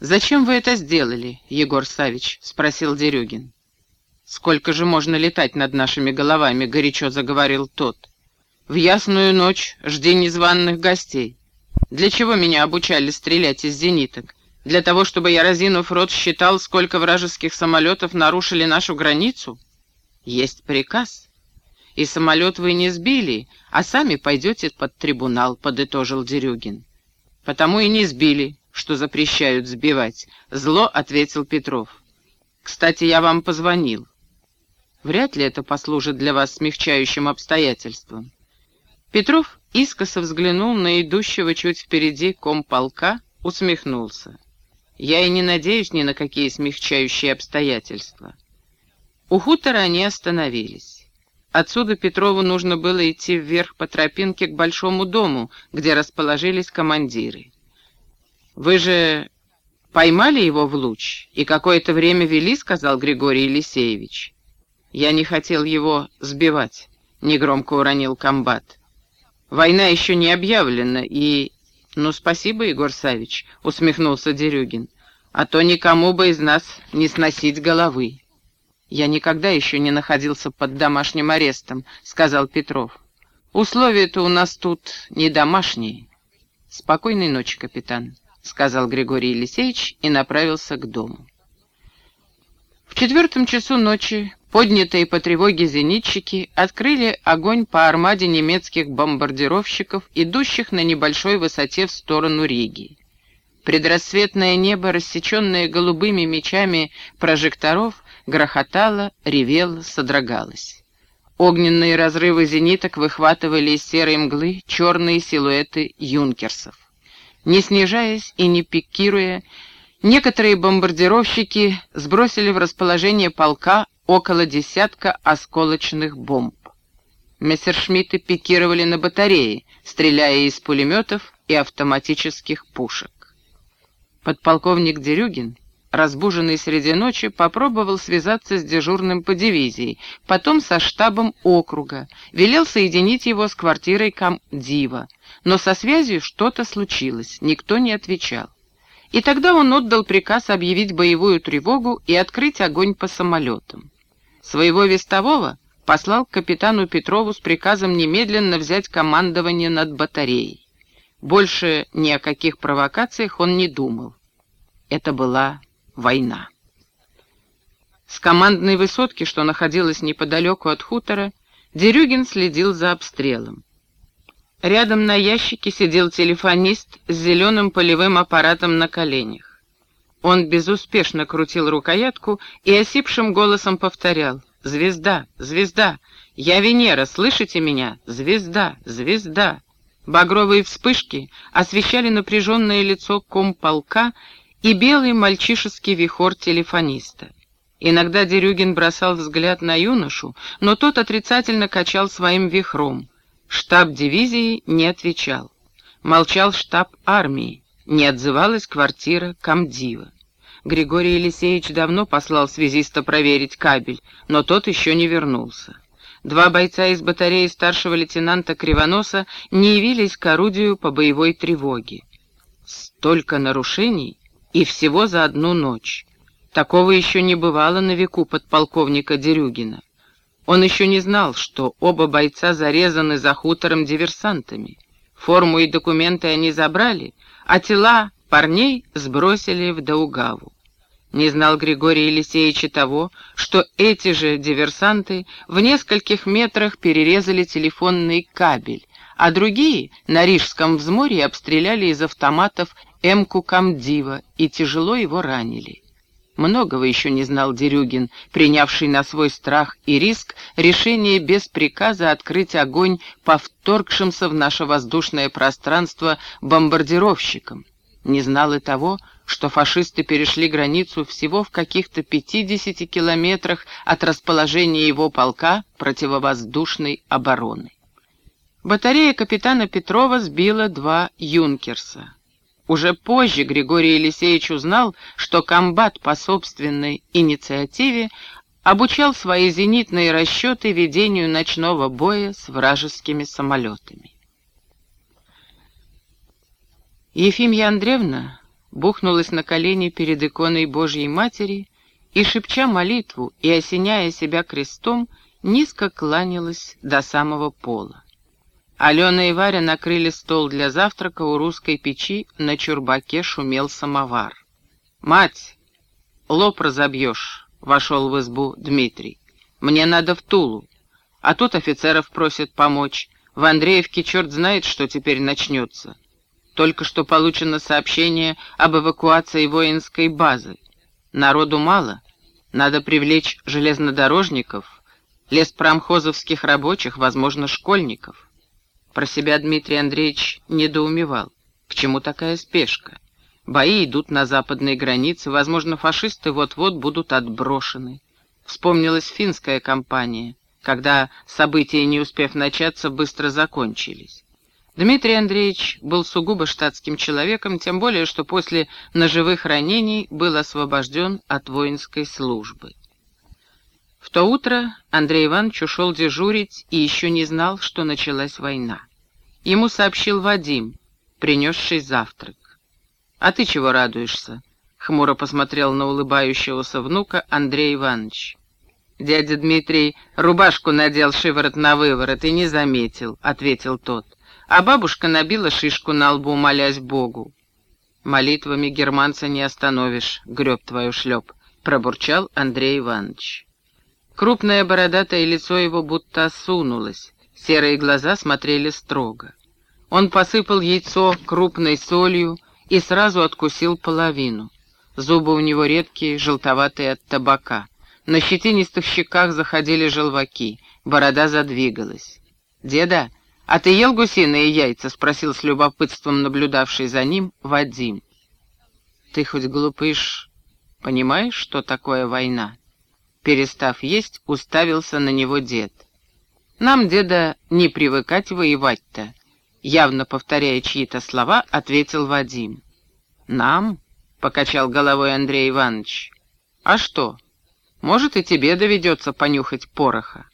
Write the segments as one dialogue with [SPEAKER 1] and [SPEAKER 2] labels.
[SPEAKER 1] «Зачем вы это сделали, Егор Савич?» — спросил Дерюгин. «Сколько же можно летать над нашими головами?» — горячо заговорил тот. «В ясную ночь жди незваных гостей. Для чего меня обучали стрелять из зениток? Для того, чтобы я, разинув рот, считал, сколько вражеских самолетов нарушили нашу границу? Есть приказ. И самолет вы не сбили, а сами пойдете под трибунал», — подытожил Дерюгин. «Потому и не сбили, что запрещают сбивать», — зло ответил Петров. «Кстати, я вам позвонил. Вряд ли это послужит для вас смягчающим обстоятельством. Петров искоса взглянул на идущего чуть впереди комполка, усмехнулся. Я и не надеюсь ни на какие смягчающие обстоятельства. У хутора они остановились. Отсюда Петрову нужно было идти вверх по тропинке к большому дому, где расположились командиры. «Вы же поймали его в луч и какое-то время вели», — сказал Григорий Елисеевич. «Я не хотел его сбивать», — негромко уронил комбат. «Война еще не объявлена, и...» «Ну, спасибо, Егор Савич», — усмехнулся Дерюгин. «А то никому бы из нас не сносить головы». «Я никогда еще не находился под домашним арестом», — сказал Петров. «Условия-то у нас тут не домашние». «Спокойной ночи, капитан», — сказал Григорий Елисеевич и направился к дому. В четвертом часу ночи Поднятые по тревоге зенитчики открыли огонь по армаде немецких бомбардировщиков, идущих на небольшой высоте в сторону Риги. Предрассветное небо, рассеченное голубыми мечами прожекторов, грохотало, ревело, содрогалось. Огненные разрывы зениток выхватывали из серой мглы черные силуэты юнкерсов. Не снижаясь и не пикируя, некоторые бомбардировщики сбросили в расположение полка около десятка осколочных бомб. Мессершмитты пикировали на батареи, стреляя из пулеметов и автоматических пушек. Подполковник Дерюгин, разбуженный среди ночи, попробовал связаться с дежурным по дивизии, потом со штабом округа, велел соединить его с квартирой комдива, но со связью что-то случилось, никто не отвечал. И тогда он отдал приказ объявить боевую тревогу и открыть огонь по самолетам. Своего вестового послал капитану Петрову с приказом немедленно взять командование над батареей. Больше ни о каких провокациях он не думал. Это была война. С командной высотки, что находилась неподалеку от хутора, Дерюгин следил за обстрелом. Рядом на ящике сидел телефонист с зеленым полевым аппаратом на коленях. Он безуспешно крутил рукоятку и осипшим голосом повторял «Звезда! Звезда! Я Венера! Слышите меня? Звезда! Звезда!» Багровые вспышки освещали напряженное лицо комполка и белый мальчишеский вихор телефониста. Иногда Дерюгин бросал взгляд на юношу, но тот отрицательно качал своим вихром. Штаб дивизии не отвечал. Молчал штаб армии. Не отзывалась квартира комдива. Григорий Елисеевич давно послал связиста проверить кабель, но тот еще не вернулся. Два бойца из батареи старшего лейтенанта Кривоноса не явились к орудию по боевой тревоге. Столько нарушений и всего за одну ночь. Такого еще не бывало на веку подполковника Дерюгина. Он еще не знал, что оба бойца зарезаны за хутором диверсантами. Форму и документы они забрали, а тела парней сбросили в Даугаву. Не знал Григорий Елисеевич того, что эти же диверсанты в нескольких метрах перерезали телефонный кабель, а другие на Рижском взморье обстреляли из автоматов Эмку Камдива и тяжело его ранили. Многого еще не знал Дерюгин, принявший на свой страх и риск решение без приказа открыть огонь по вторгшимся в наше воздушное пространство бомбардировщикам. Не знал и того, что фашисты перешли границу всего в каких-то 50 километрах от расположения его полка противовоздушной обороны. Батарея капитана Петрова сбила два «Юнкерса». Уже позже Григорий Елисеевич узнал, что комбат по собственной инициативе обучал свои зенитные расчеты ведению ночного боя с вражескими самолетами. Ефимья Андреевна бухнулась на колени перед иконой Божьей Матери и, шепча молитву и осеняя себя крестом, низко кланялась до самого пола. Алена и Варя накрыли стол для завтрака у русской печи, на чурбаке шумел самовар. «Мать, лоб разобьешь», — вошел в избу Дмитрий. «Мне надо в Тулу, а тут офицеров просят помочь. В Андреевке черт знает, что теперь начнется. Только что получено сообщение об эвакуации воинской базы. Народу мало, надо привлечь железнодорожников, леспромхозовских рабочих, возможно, школьников. Про себя Дмитрий Андреевич недоумевал. К чему такая спешка? Бои идут на западной границе, возможно, фашисты вот-вот будут отброшены. Вспомнилась финская кампания, когда события, не успев начаться, быстро закончились. Дмитрий Андреевич был сугубо штатским человеком, тем более, что после ножевых ранений был освобожден от воинской службы. То утро Андрей Иванович ушел дежурить и еще не знал, что началась война. Ему сообщил Вадим, принесший завтрак. «А ты чего радуешься?» — хмуро посмотрел на улыбающегося внука Андрей Иванович. «Дядя Дмитрий рубашку надел шиворот на выворот и не заметил», — ответил тот. А бабушка набила шишку на лбу, молясь Богу. «Молитвами германца не остановишь, греб твою шлеп», — пробурчал Андрей Иванович. Крупное бородатое лицо его будто осунулось, серые глаза смотрели строго. Он посыпал яйцо крупной солью и сразу откусил половину. Зубы у него редкие, желтоватые от табака. На щетинистых щеках заходили желваки, борода задвигалась. «Деда, а ты ел гусиные яйца?» — спросил с любопытством наблюдавший за ним Вадим. «Ты хоть глупыш, понимаешь, что такое война?» Перестав есть, уставился на него дед. «Нам, деда, не привыкать воевать-то», — явно повторяя чьи-то слова, ответил Вадим. «Нам?» — покачал головой Андрей Иванович. «А что? Может, и тебе доведется понюхать пороха».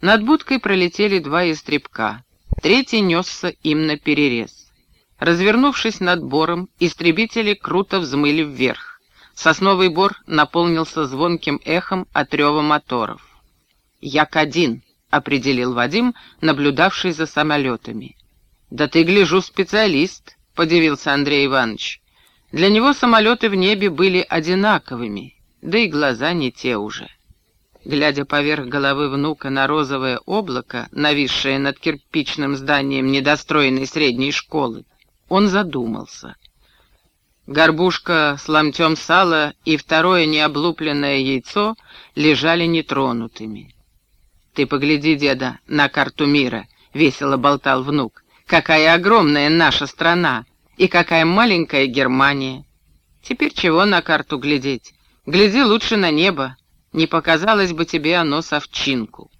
[SPEAKER 1] Над будкой пролетели два истребка. Третий несся им на перерез. Развернувшись над бором, истребители круто взмыли вверх. Сосновый бор наполнился звонким эхом от рева моторов. «Як-один», — определил Вадим, наблюдавший за самолетами. «Да ты, гляжу, специалист», — подивился Андрей Иванович. Для него самолеты в небе были одинаковыми, да и глаза не те уже. Глядя поверх головы внука на розовое облако, нависшее над кирпичным зданием недостроенной средней школы, он задумался — Горбушка с ломтем сала и второе необлупленное яйцо лежали нетронутыми. «Ты погляди, деда, на карту мира», — весело болтал внук. «Какая огромная наша страна и какая маленькая Германия. Теперь чего на карту глядеть? Гляди лучше на небо. Не показалось бы тебе оно совчинку».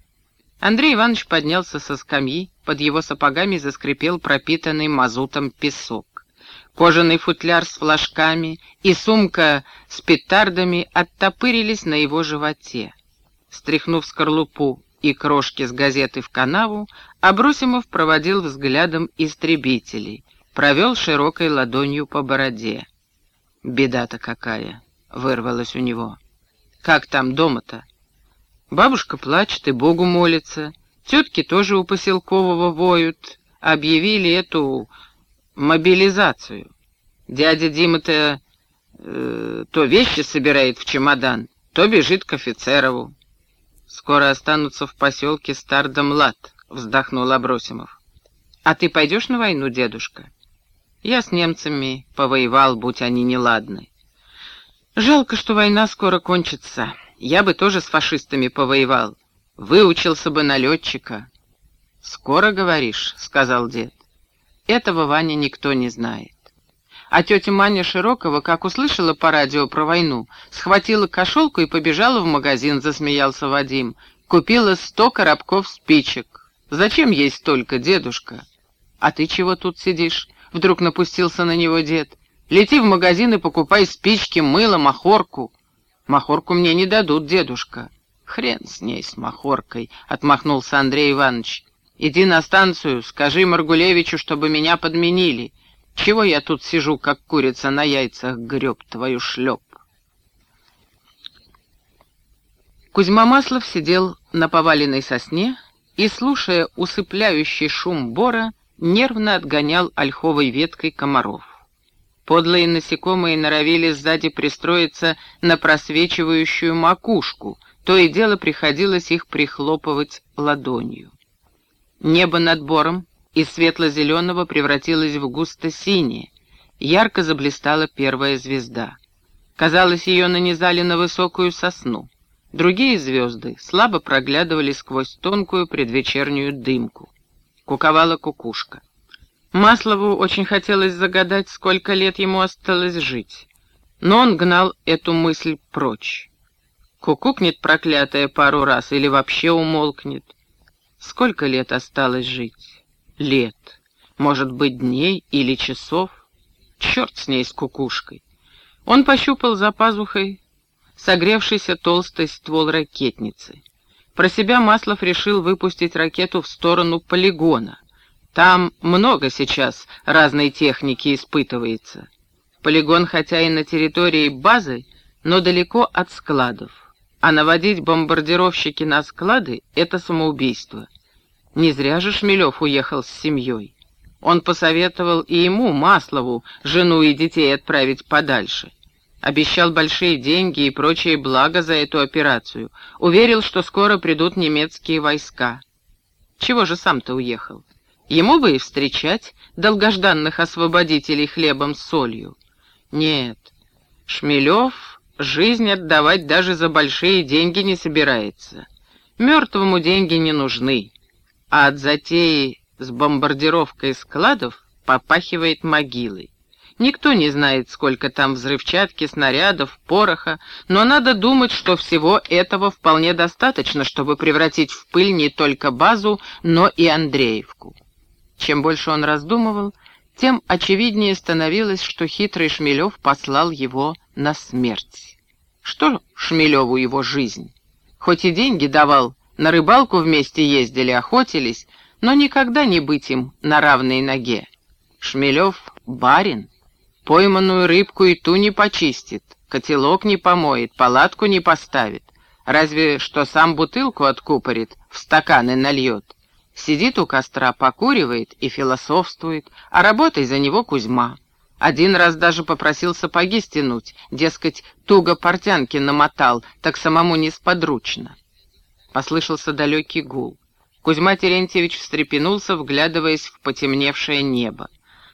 [SPEAKER 1] Андрей Иванович поднялся со скамьи, под его сапогами заскрипел пропитанный мазутом песок. Кожаный футляр с флажками и сумка с петардами оттопырились на его животе. Стряхнув скорлупу и крошки с газеты в канаву, Абросимов проводил взглядом истребителей, провел широкой ладонью по бороде. «Беда-то какая!» — вырвалось у него. «Как там дома-то?» Бабушка плачет и Богу молится. Тетки тоже у поселкового воют. Объявили эту мобилизацию. Дядя Дима-то э, то вещи собирает в чемодан, то бежит к офицерову. Скоро останутся в поселке стар да млад, вздохнул Абросимов. А ты пойдешь на войну, дедушка? Я с немцами повоевал, будь они неладны. Жалко, что война скоро кончится. Я бы тоже с фашистами повоевал. Выучился бы на летчика. «Скоро, говоришь?» — сказал дед. Этого Ваня никто не знает. А тетя Маня Широкова, как услышала по радио про войну, схватила кошелку и побежала в магазин, засмеялся Вадим. Купила сто коробков спичек. Зачем ей столько, дедушка? А ты чего тут сидишь? Вдруг напустился на него дед. Лети в магазин и покупай спички, мыло, махорку. Махорку мне не дадут, дедушка. Хрен с ней, с махоркой, отмахнулся Андрей Иванович. Иди на станцию, скажи Маргулевичу, чтобы меня подменили. Чего я тут сижу, как курица на яйцах, греб твою шлеп? Кузьма Маслов сидел на поваленной сосне и, слушая усыпляющий шум бора, нервно отгонял ольховой веткой комаров. Подлые насекомые норовили сзади пристроиться на просвечивающую макушку, то и дело приходилось их прихлопывать ладонью. Небо над бором из светло-зеленого превратилось в густо-синее, ярко заблистала первая звезда. Казалось, ее нанизали на высокую сосну. Другие звезды слабо проглядывали сквозь тонкую предвечернюю дымку. Куковала кукушка. Маслову очень хотелось загадать, сколько лет ему осталось жить. Но он гнал эту мысль прочь. Кукукнет проклятая пару раз или вообще умолкнет. Сколько лет осталось жить? Лет. Может быть, дней или часов? Черт с ней, с кукушкой. Он пощупал за пазухой согревшийся толстый ствол ракетницы. Про себя Маслов решил выпустить ракету в сторону полигона. Там много сейчас разной техники испытывается. Полигон хотя и на территории базы, но далеко от складов. А наводить бомбардировщики на склады — это самоубийство. Не зря же Шмелев уехал с семьей. Он посоветовал и ему, Маслову, жену и детей отправить подальше. Обещал большие деньги и прочие блага за эту операцию. Уверил, что скоро придут немецкие войска. Чего же сам-то уехал? Ему бы и встречать долгожданных освободителей хлебом с солью. Нет, Шмелев жизнь отдавать даже за большие деньги не собирается. Мертвому деньги не нужны, а от затеи с бомбардировкой складов попахивает могилой. Никто не знает, сколько там взрывчатки, снарядов, пороха, но надо думать, что всего этого вполне достаточно, чтобы превратить в пыль не только базу, но и Андреевку. Чем больше он раздумывал, тем очевиднее становилось, что хитрый Шмелев послал его на смерть. Что Шмелеву его жизнь? Хоть и деньги давал, на рыбалку вместе ездили, охотились, но никогда не быть им на равной ноге. Шмелев — барин — Пойманную рыбку и ту не почистит, котелок не помоет, палатку не поставит. Разве что сам бутылку откупорит, в стаканы нальет. Сидит у костра, покуривает и философствует, а работой за него Кузьма. Один раз даже попросил сапоги стянуть, дескать, туго портянки намотал, так самому несподручно. Послышался далекий гул. Кузьма Терентьевич встрепенулся, вглядываясь в потемневшее небо.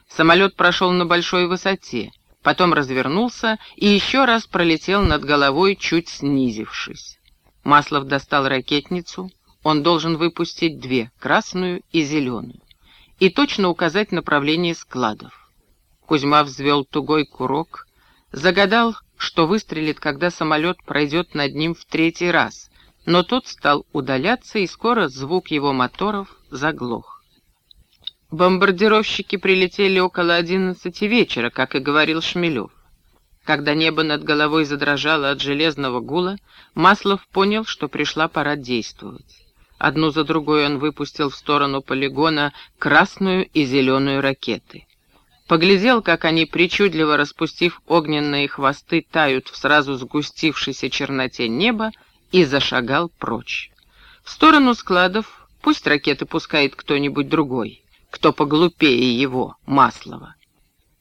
[SPEAKER 1] Самолет прошел на большой высоте, потом развернулся и еще раз пролетел над головой, чуть снизившись. Маслов достал ракетницу, он должен выпустить две, красную и зеленую, и точно указать направление складов. Кузьма взвел тугой курок, загадал, что выстрелит, когда самолет пройдет над ним в третий раз, но тот стал удаляться, и скоро звук его моторов заглох. Бомбардировщики прилетели около одиннадцати вечера, как и говорил Шмелев. Когда небо над головой задрожало от железного гула, Маслов понял, что пришла пора действовать. Одну за другой он выпустил в сторону полигона красную и зеленую ракеты. Поглядел, как они, причудливо распустив огненные хвосты, тают в сразу сгустившейся черноте неба и зашагал прочь. В сторону складов пусть ракеты пускает кто-нибудь другой кто поглупее его, Маслова.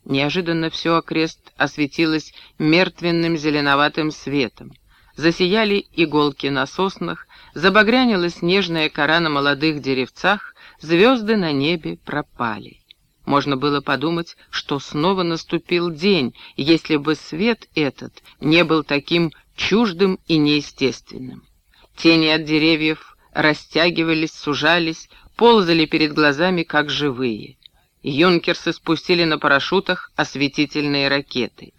[SPEAKER 1] Неожиданно все окрест осветилось мертвенным зеленоватым светом. Засияли иголки на соснах, забагрянилась нежная кора на молодых деревцах, звезды на небе пропали. Можно было подумать, что снова наступил день, если бы свет этот не был таким чуждым и неестественным. Тени от деревьев растягивались, сужались, ползали перед глазами, как живые. Юнкерсы спустили на парашютах осветительные ракеты.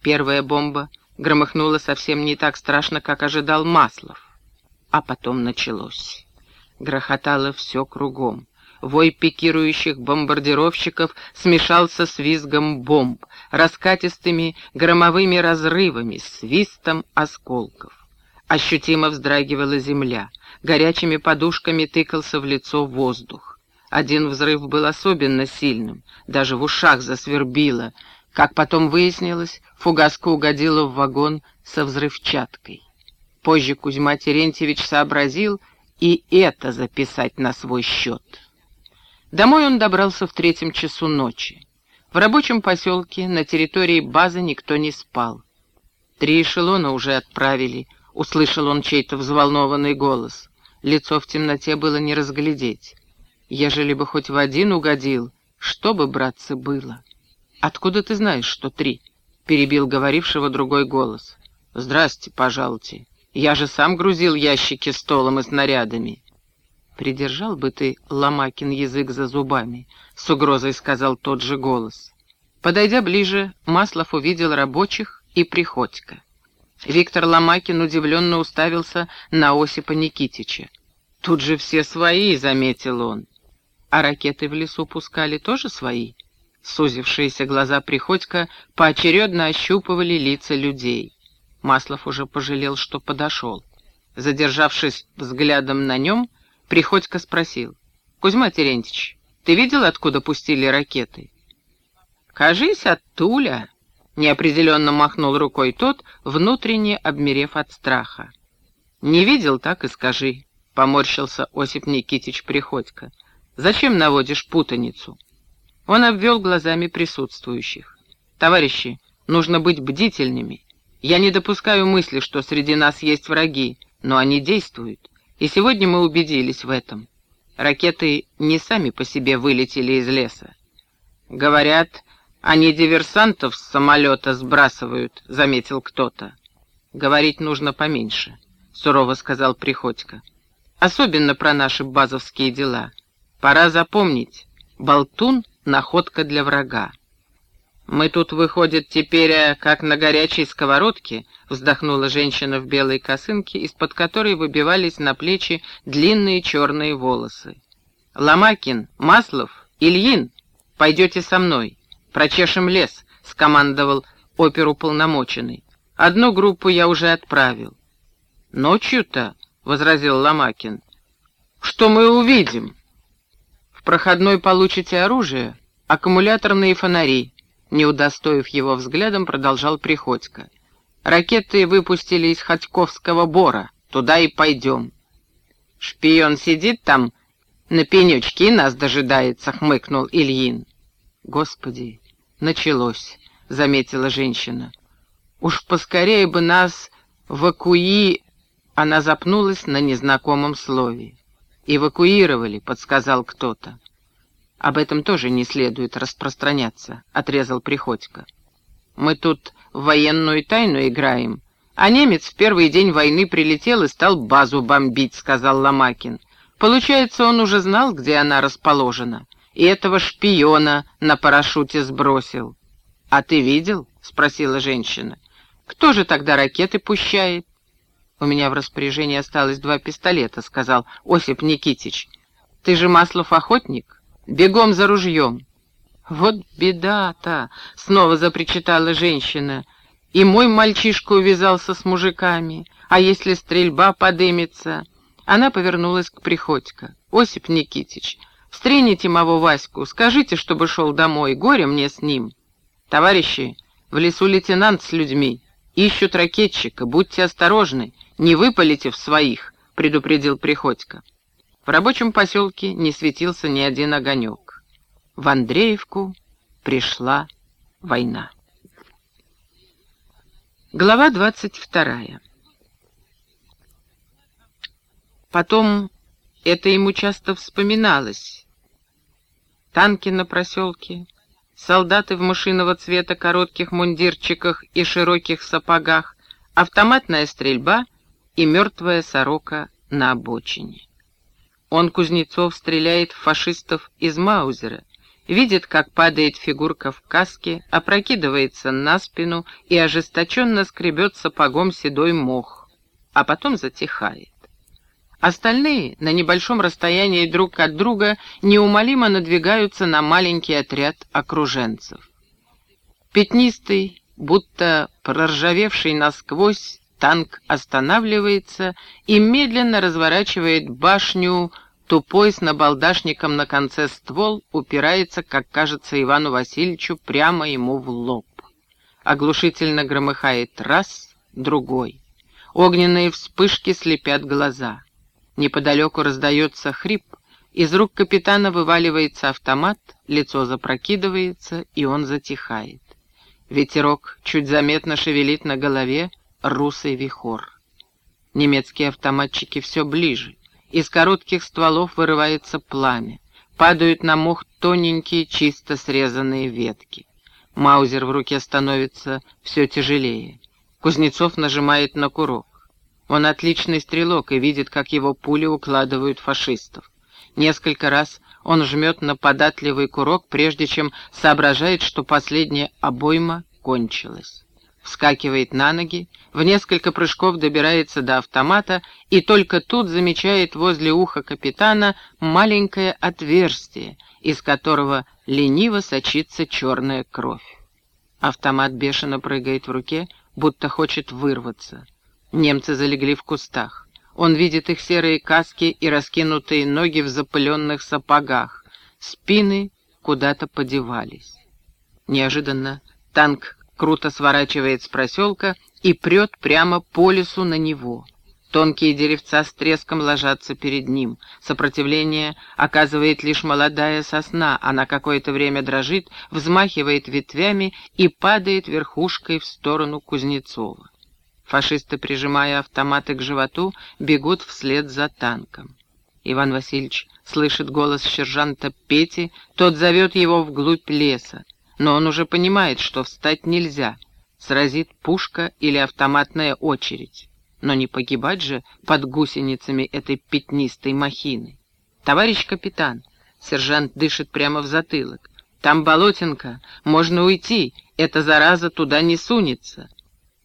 [SPEAKER 1] Первая бомба громыхнула совсем не так страшно, как ожидал Маслов. А потом началось. Грохотало все кругом. Вой пикирующих бомбардировщиков смешался с визгом бомб, раскатистыми громовыми разрывами, свистом осколков. Ощутимо вздрагивала земля, горячими подушками тыкался в лицо воздух. Один взрыв был особенно сильным, даже в ушах засвербило. Как потом выяснилось, фугаска угодила в вагон со взрывчаткой. Позже Кузьма Терентьевич сообразил и это записать на свой счет. Домой он добрался в третьем часу ночи. В рабочем поселке на территории базы никто не спал. Три эшелона уже отправили, услышал он чей-то взволнованный голос. Лицо в темноте было не разглядеть. Ежели бы хоть в один угодил, что бы, братцы, было? Откуда ты знаешь, что три? Перебил говорившего другой голос. Здрасте, пожалуйте. Я же сам грузил ящики столом и снарядами. Придержал бы ты, Ломакин, язык за зубами, с угрозой сказал тот же голос. Подойдя ближе, Маслов увидел рабочих и Приходько. Виктор Ломакин удивленно уставился на Осипа Никитича. «Тут же все свои», — заметил он. А ракеты в лесу пускали тоже свои? Сузившиеся глаза Приходько поочередно ощупывали лица людей. Маслов уже пожалел, что подошел. Задержавшись взглядом на нем, Приходько спросил. «Кузьма Терентьевич, ты видел, откуда пустили ракеты?» «Кажись, от Туля», — неопределенно махнул рукой тот, внутренне обмерев от страха. «Не видел, так и скажи», — поморщился Осип Никитич Приходько. Зачем наводишь путаницу?» Он обвел глазами присутствующих. «Товарищи, нужно быть бдительными. Я не допускаю мысли, что среди нас есть враги, но они действуют. И сегодня мы убедились в этом. Ракеты не сами по себе вылетели из леса. Говорят, они диверсантов с самолета сбрасывают, заметил кто-то. Говорить нужно поменьше, сурово сказал Приходько. Особенно про наши базовские дела. Пора запомнить, болтун — находка для врага. «Мы тут, выходит, теперь э, как на горячей сковородке», — вздохнула женщина в белой косынке, из-под которой выбивались на плечи длинные черные волосы. «Ломакин, Маслов, Ильин, пойдете со мной. Прочешем лес», — скомандовал оперуполномоченный. «Одну группу я уже отправил». «Ночью-то», — возразил Ломакин, — «что мы увидим?» проходной получите оружие, аккумуляторные фонари», не удостоив его взглядом, продолжал Приходько. «Ракеты выпустили из Ходьковского бора, туда и пойдем». «Шпион сидит там на пенечке нас дожидается», — хмыкнул Ильин. «Господи, началось», — заметила женщина. «Уж поскорее бы нас вакуи...» Она запнулась на незнакомом слове. «Эвакуировали», — подсказал кто-то. «Об этом тоже не следует распространяться», — отрезал Приходько. «Мы тут военную тайну играем, а немец в первый день войны прилетел и стал базу бомбить», — сказал Ломакин. «Получается, он уже знал, где она расположена, и этого шпиона на парашюте сбросил». «А ты видел?» — спросила женщина. «Кто же тогда ракеты пущает?» «У меня в распоряжении осталось два пистолета», — сказал Осип Никитич. «Ты же Маслов охотник? Бегом за ружьем». «Вот беда-то!» — снова запричитала женщина. «И мой мальчишка увязался с мужиками. А если стрельба подымется?» Она повернулась к Приходько. «Осип Никитич, встрените моего Ваську, скажите, чтобы шел домой, горе мне с ним». «Товарищи, в лесу лейтенант с людьми. Ищут ракетчика, будьте осторожны, не выпалите в своих», — предупредил Приходько. В рабочем поселке не светился ни один огонек. В Андреевку пришла война. Глава двадцать вторая. Потом это ему часто вспоминалось. Танки на проселке, солдаты в машинного цвета коротких мундирчиках и широких сапогах, автоматная стрельба и мертвая сорока на обочине. Он, Кузнецов, стреляет в фашистов из Маузера, видит, как падает фигурка в каске, опрокидывается на спину и ожесточенно скребет сапогом седой мох, а потом затихает. Остальные на небольшом расстоянии друг от друга неумолимо надвигаются на маленький отряд окруженцев. Пятнистый, будто проржавевший насквозь, танк останавливается и медленно разворачивает башню Тупой с набалдашником на конце ствол упирается, как кажется Ивану Васильевичу, прямо ему в лоб. Оглушительно громыхает раз, другой. Огненные вспышки слепят глаза. Неподалеку раздается хрип, из рук капитана вываливается автомат, лицо запрокидывается, и он затихает. Ветерок чуть заметно шевелит на голове русый вихор. Немецкие автоматчики все ближе. Из коротких стволов вырывается пламя. Падают на мох тоненькие, чисто срезанные ветки. Маузер в руке становится все тяжелее. Кузнецов нажимает на курок. Он отличный стрелок и видит, как его пули укладывают фашистов. Несколько раз он жмет на податливый курок, прежде чем соображает, что последняя обойма кончилась. Вскакивает на ноги, в несколько прыжков добирается до автомата и только тут замечает возле уха капитана маленькое отверстие, из которого лениво сочится черная кровь. Автомат бешено прыгает в руке, будто хочет вырваться. Немцы залегли в кустах. Он видит их серые каски и раскинутые ноги в запыленных сапогах. Спины куда-то подевались. Неожиданно танк круто сворачивает с проселка и прет прямо по лесу на него. Тонкие деревца с треском ложатся перед ним. Сопротивление оказывает лишь молодая сосна. Она какое-то время дрожит, взмахивает ветвями и падает верхушкой в сторону Кузнецова. Фашисты, прижимая автоматы к животу, бегут вслед за танком. Иван Васильевич слышит голос сержанта Пети, тот зовет его вглубь леса. Но он уже понимает, что встать нельзя, сразит пушка или автоматная очередь. Но не погибать же под гусеницами этой пятнистой махины. «Товарищ капитан!» — сержант дышит прямо в затылок. «Там болотинка, можно уйти, эта зараза туда не сунется».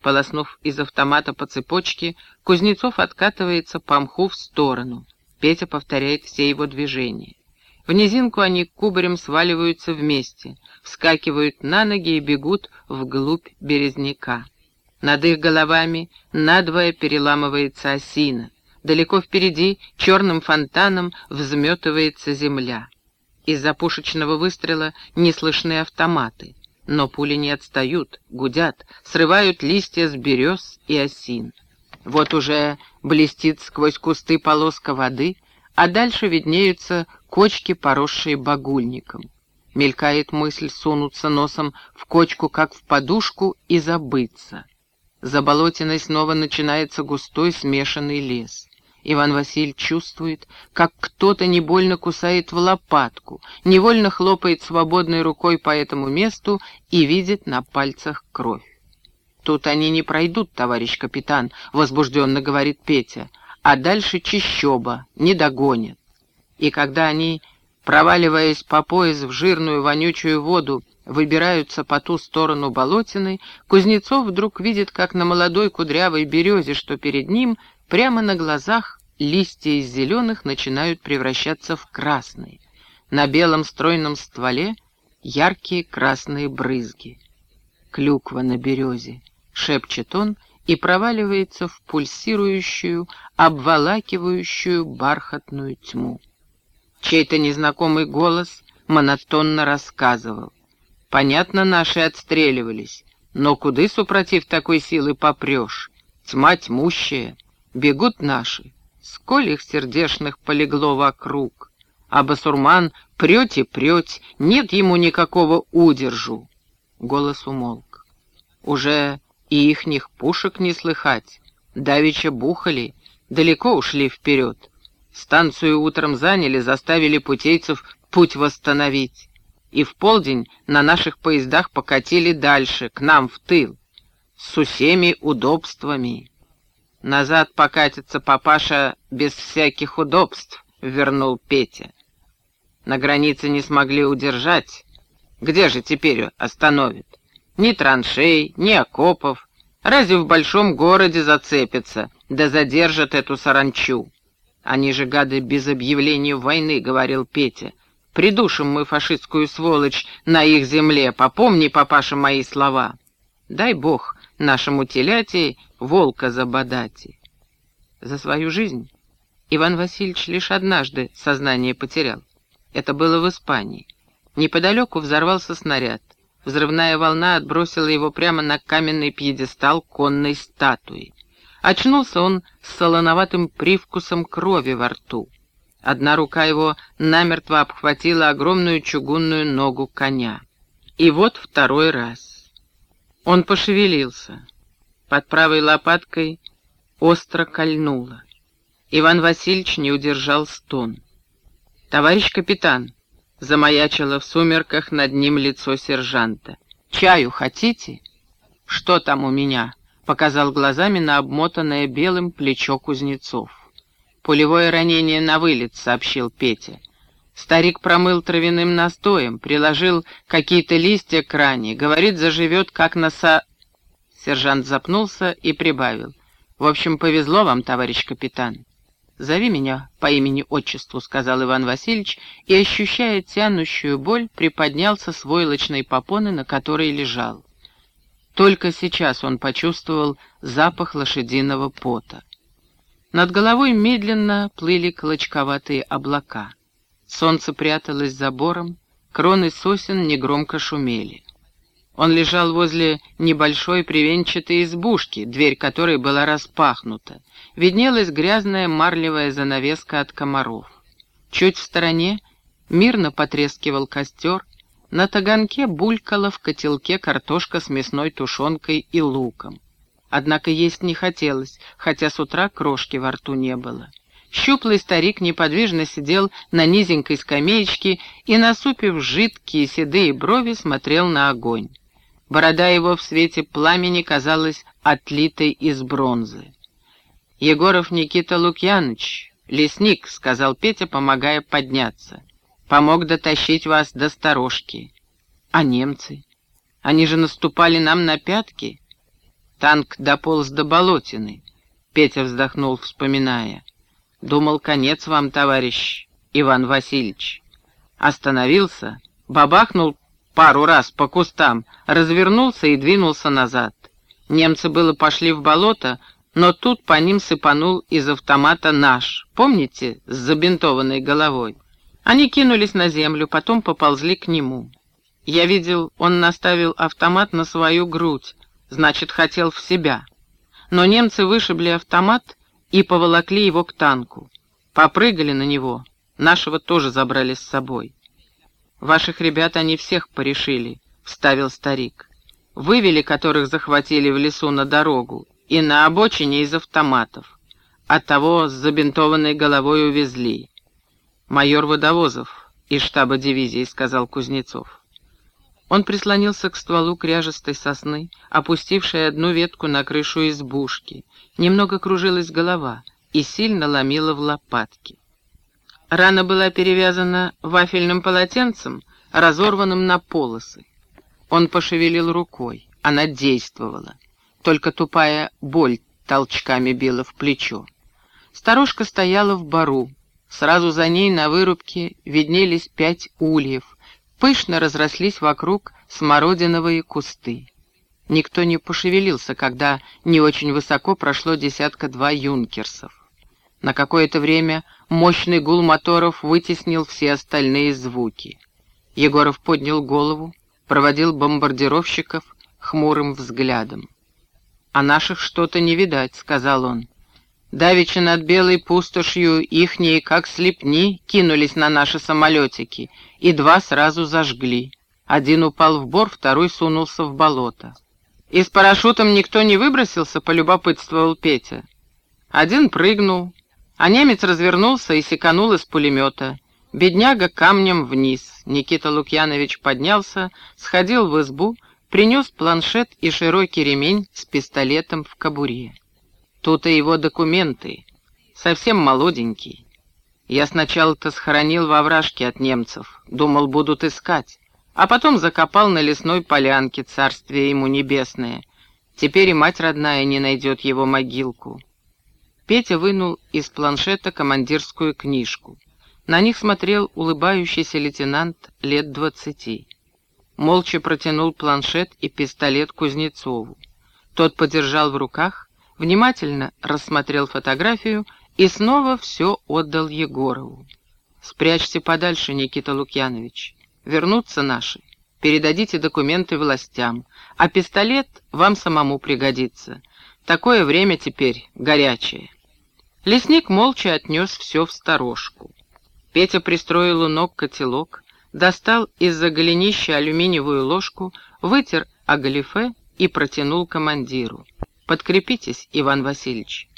[SPEAKER 1] Полоснув из автомата по цепочке, Кузнецов откатывается по мху в сторону. Петя повторяет все его движения. В низинку они кубарем сваливаются вместе, вскакивают на ноги и бегут вглубь березняка. Над их головами надвое переламывается осина. Далеко впереди черным фонтаном взметывается земля. Из-за пушечного выстрела не слышны автоматы. Но пули не отстают, гудят, срывают листья с берез и осин. Вот уже блестит сквозь кусты полоска воды, а дальше виднеются кочки, поросшие багульником. Мелькает мысль сунуться носом в кочку, как в подушку, и забыться. За болотиной снова начинается густой смешанный лес. Иван Васильевич чувствует, как кто-то не больно кусает в лопатку, невольно хлопает свободной рукой по этому месту и видит на пальцах кровь. «Тут они не пройдут, товарищ капитан», — возбужденно говорит Петя, «а дальше чищоба, не догонят». И когда они, проваливаясь по пояс в жирную вонючую воду, выбираются по ту сторону болотины, Кузнецов вдруг видит, как на молодой кудрявой березе, что перед ним, прямо на глазах листья из зеленых начинают превращаться в красные. На белом стройном стволе яркие красные брызги. «Клюква на березе», — шепчет он и проваливается в пульсирующую, обволакивающую бархатную тьму. Чей-то незнакомый голос монотонно рассказывал. Понятно, наши отстреливались, но куды, супротив такой силы, попрешь? Тьма тьмущая, бегут наши, сколь их сердешных полегло вокруг. А басурман прете прете, нет ему никакого удержу. Голос умолк. Уже и ихних пушек не слыхать. Давича бухали, далеко ушли вперед. Станцию утром заняли, заставили путейцев путь восстановить. И в полдень на наших поездах покатили дальше, к нам в тыл, с усеми удобствами. «Назад покатится папаша без всяких удобств», — вернул Петя. «На границе не смогли удержать. Где же теперь остановят? Ни траншей, ни окопов. Разве в большом городе зацепятся, да задержат эту саранчу? Они же, гады, без объявления войны», — говорил Петя. «Придушим мы фашистскую сволочь на их земле, попомни, папаша, мои слова. Дай бог нашему теляти волка забодати. За свою жизнь Иван Васильевич лишь однажды сознание потерял. Это было в Испании. Неподалеку взорвался снаряд. Взрывная волна отбросила его прямо на каменный пьедестал конной статуи. Очнулся он с солоноватым привкусом крови во рту. Одна рука его намертво обхватила огромную чугунную ногу коня. И вот второй раз. Он пошевелился. Под правой лопаткой остро кольнуло. Иван Васильевич не удержал стон. «Товарищ капитан!» — замаячило в сумерках над ним лицо сержанта. «Чаю хотите?» «Что там у меня?» — показал глазами на обмотанное белым плечо Кузнецов. «Пулевое ранение на вылет», — сообщил Петя. Старик промыл травяным настоем, приложил какие-то листья к ране, говорит, заживет, как на. Сержант запнулся и прибавил. «В общем, повезло вам, товарищ капитан». «Зови меня по имени-отчеству», — сказал Иван Васильевич, и, ощущая тянущую боль, приподнялся с войлочной попоны, на которой лежал. Только сейчас он почувствовал запах лошадиного пота. Над головой медленно плыли клочковатые облака. Солнце пряталось за бором, кроны сосен негромко шумели. Он лежал возле небольшой привенчатой избушки, дверь которой была распахнута. Виднелась грязная марлевая занавеска от комаров. Чуть в стороне мирно потрескивал костер, на таганке булькала в котелке картошка с мясной тушенкой и луком. Однако есть не хотелось, хотя с утра крошки во рту не было. Щуплый старик неподвижно сидел на низенькой скамеечке и, насупив жидкие седые брови, смотрел на огонь. Борода его в свете пламени казалась отлитой из бронзы. «Егоров Никита Лукьяныч, лесник», — сказал Петя, помогая подняться. «Помог дотащить вас до сторожки. А немцы? Они же наступали нам на пятки». Танк дополз до болотины. Петя вздохнул, вспоминая. «Думал, конец вам, товарищ Иван Васильевич». Остановился, бабахнул пару раз по кустам, развернулся и двинулся назад. Немцы было пошли в болото, но тут по ним сыпанул из автомата наш, помните, с забинтованной головой. Они кинулись на землю, потом поползли к нему. Я видел, он наставил автомат на свою грудь, значит, хотел в себя. Но немцы вышибли автомат и поволокли его к танку. Попрыгали на него, нашего тоже забрали с собой. «Ваших ребят они всех порешили», — вставил старик. «Вывели, которых захватили в лесу на дорогу, и на обочине из автоматов. Оттого с забинтованной головой увезли. Майор Водовозов из штаба дивизии», — сказал Кузнецов. Он прислонился к стволу кряжестой сосны, опустившей одну ветку на крышу избушки. Немного кружилась голова и сильно ломила в лопатки. Рана была перевязана вафельным полотенцем, разорванным на полосы. Он пошевелил рукой. Она действовала. Только тупая боль толчками била в плечо. Старушка стояла в бару. Сразу за ней на вырубке виднелись пять ульев. Пышно разрослись вокруг смородиновые кусты. Никто не пошевелился, когда не очень высоко прошло десятка-два юнкерсов. На какое-то время мощный гул моторов вытеснил все остальные звуки. Егоров поднял голову, проводил бомбардировщиков хмурым взглядом. «А наших что-то не видать», — сказал он. «Давеча над белой пустошью ихние, как слепни, кинулись на наши самолетики, и два сразу зажгли. Один упал в бор, второй сунулся в болото». «И с парашютом никто не выбросился?» — полюбопытствовал Петя. Один прыгнул, а немец развернулся и секанул из пулемета. Бедняга камнем вниз. Никита Лукьянович поднялся, сходил в избу, принес планшет и широкий ремень с пистолетом в кобуре. Тут и его документы. Совсем молоденький. Я сначала-то схоронил во вражке от немцев. Думал, будут искать. А потом закопал на лесной полянке, царствие ему небесное. Теперь и мать родная не найдет его могилку. Петя вынул из планшета командирскую книжку. На них смотрел улыбающийся лейтенант лет двадцати. Молча протянул планшет и пистолет Кузнецову. Тот подержал в руках, внимательно рассмотрел фотографию и снова все отдал Егорову. «Спрячьте подальше, Никита Лукьянович. Вернутся наши. Передадите документы властям, а пистолет вам самому пригодится. Такое время теперь горячее». Лесник молча отнес все в сторожку. Петя пристроил у ног котелок, достал из-за голенища алюминиевую ложку, вытер о галифе и протянул командиру. «Подкрепитесь, Иван Васильевич».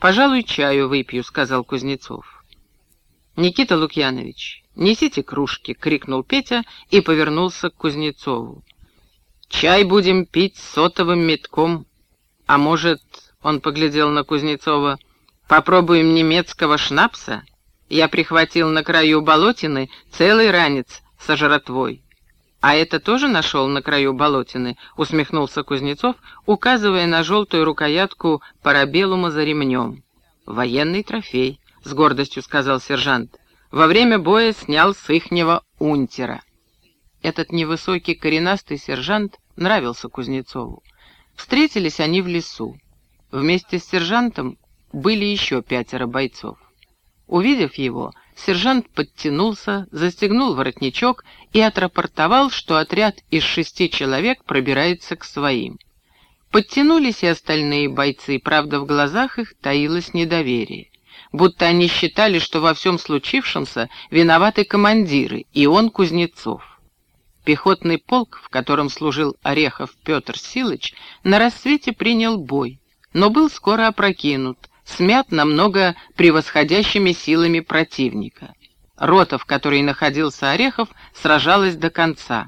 [SPEAKER 1] «Пожалуй, чаю выпью», — сказал Кузнецов. «Никита Лукьянович, несите кружки», — крикнул Петя и повернулся к Кузнецову. «Чай будем пить сотовым метком, а может, — он поглядел на Кузнецова, — попробуем немецкого шнапса? Я прихватил на краю болотины целый ранец со жратвой». «А это тоже нашел на краю болотины?» — усмехнулся Кузнецов, указывая на желтую рукоятку парабеллума за ремнем. «Военный трофей», — с гордостью сказал сержант. «Во время боя снял с ихнего унтера». Этот невысокий коренастый сержант нравился Кузнецову. Встретились они в лесу. Вместе с сержантом были еще пятеро бойцов. Увидев его, сержант подтянулся, застегнул воротничок и отрапортовал, что отряд из шести человек пробирается к своим. Подтянулись и остальные бойцы, правда, в глазах их таилось недоверие. Будто они считали, что во всем случившемся виноваты командиры, и он Кузнецов. Пехотный полк, в котором служил Орехов Петр Силыч, на рассвете принял бой, но был скоро опрокинут, смят намного превосходящими силами противника. Рота, в которой находился Орехов, сражалась до конца.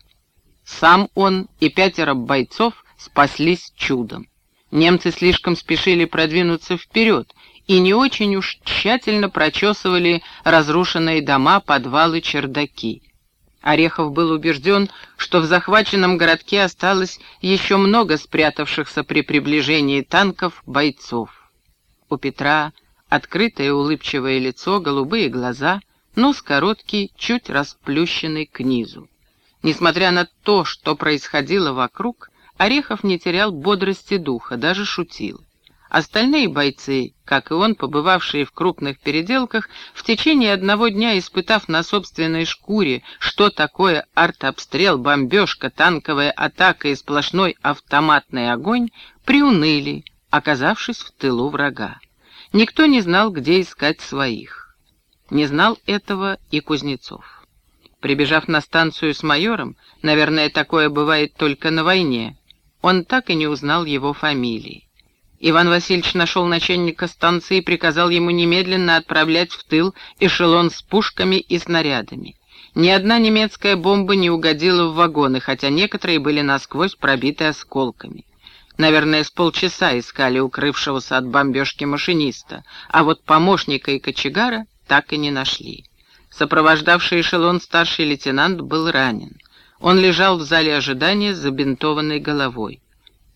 [SPEAKER 1] Сам он и пятеро бойцов спаслись чудом. Немцы слишком спешили продвинуться вперед и не очень уж тщательно прочесывали разрушенные дома, подвалы, чердаки. Орехов был убежден, что в захваченном городке осталось еще много спрятавшихся при приближении танков бойцов. У Петра открытое улыбчивое лицо, голубые глаза, нос короткий, чуть расплющенный к низу. Несмотря на то, что происходило вокруг, Орехов не терял бодрости духа, даже шутил. Остальные бойцы, как и он, побывавшие в крупных переделках, в течение одного дня испытав на собственной шкуре, что такое артобстрел, бомбежка, танковая атака и сплошной автоматный огонь, приуныли, оказавшись в тылу врага. Никто не знал, где искать своих. Не знал этого и Кузнецов. Прибежав на станцию с майором, наверное, такое бывает только на войне, он так и не узнал его фамилии. Иван Васильевич нашел начальника станции и приказал ему немедленно отправлять в тыл эшелон с пушками и снарядами. Ни одна немецкая бомба не угодила в вагоны, хотя некоторые были насквозь пробиты осколками. Наверное, с полчаса искали укрывшегося от бомбежки машиниста, а вот помощника и кочегара так и не нашли. Сопровождавший эшелон старший лейтенант был ранен. Он лежал в зале ожидания с забинтованной головой.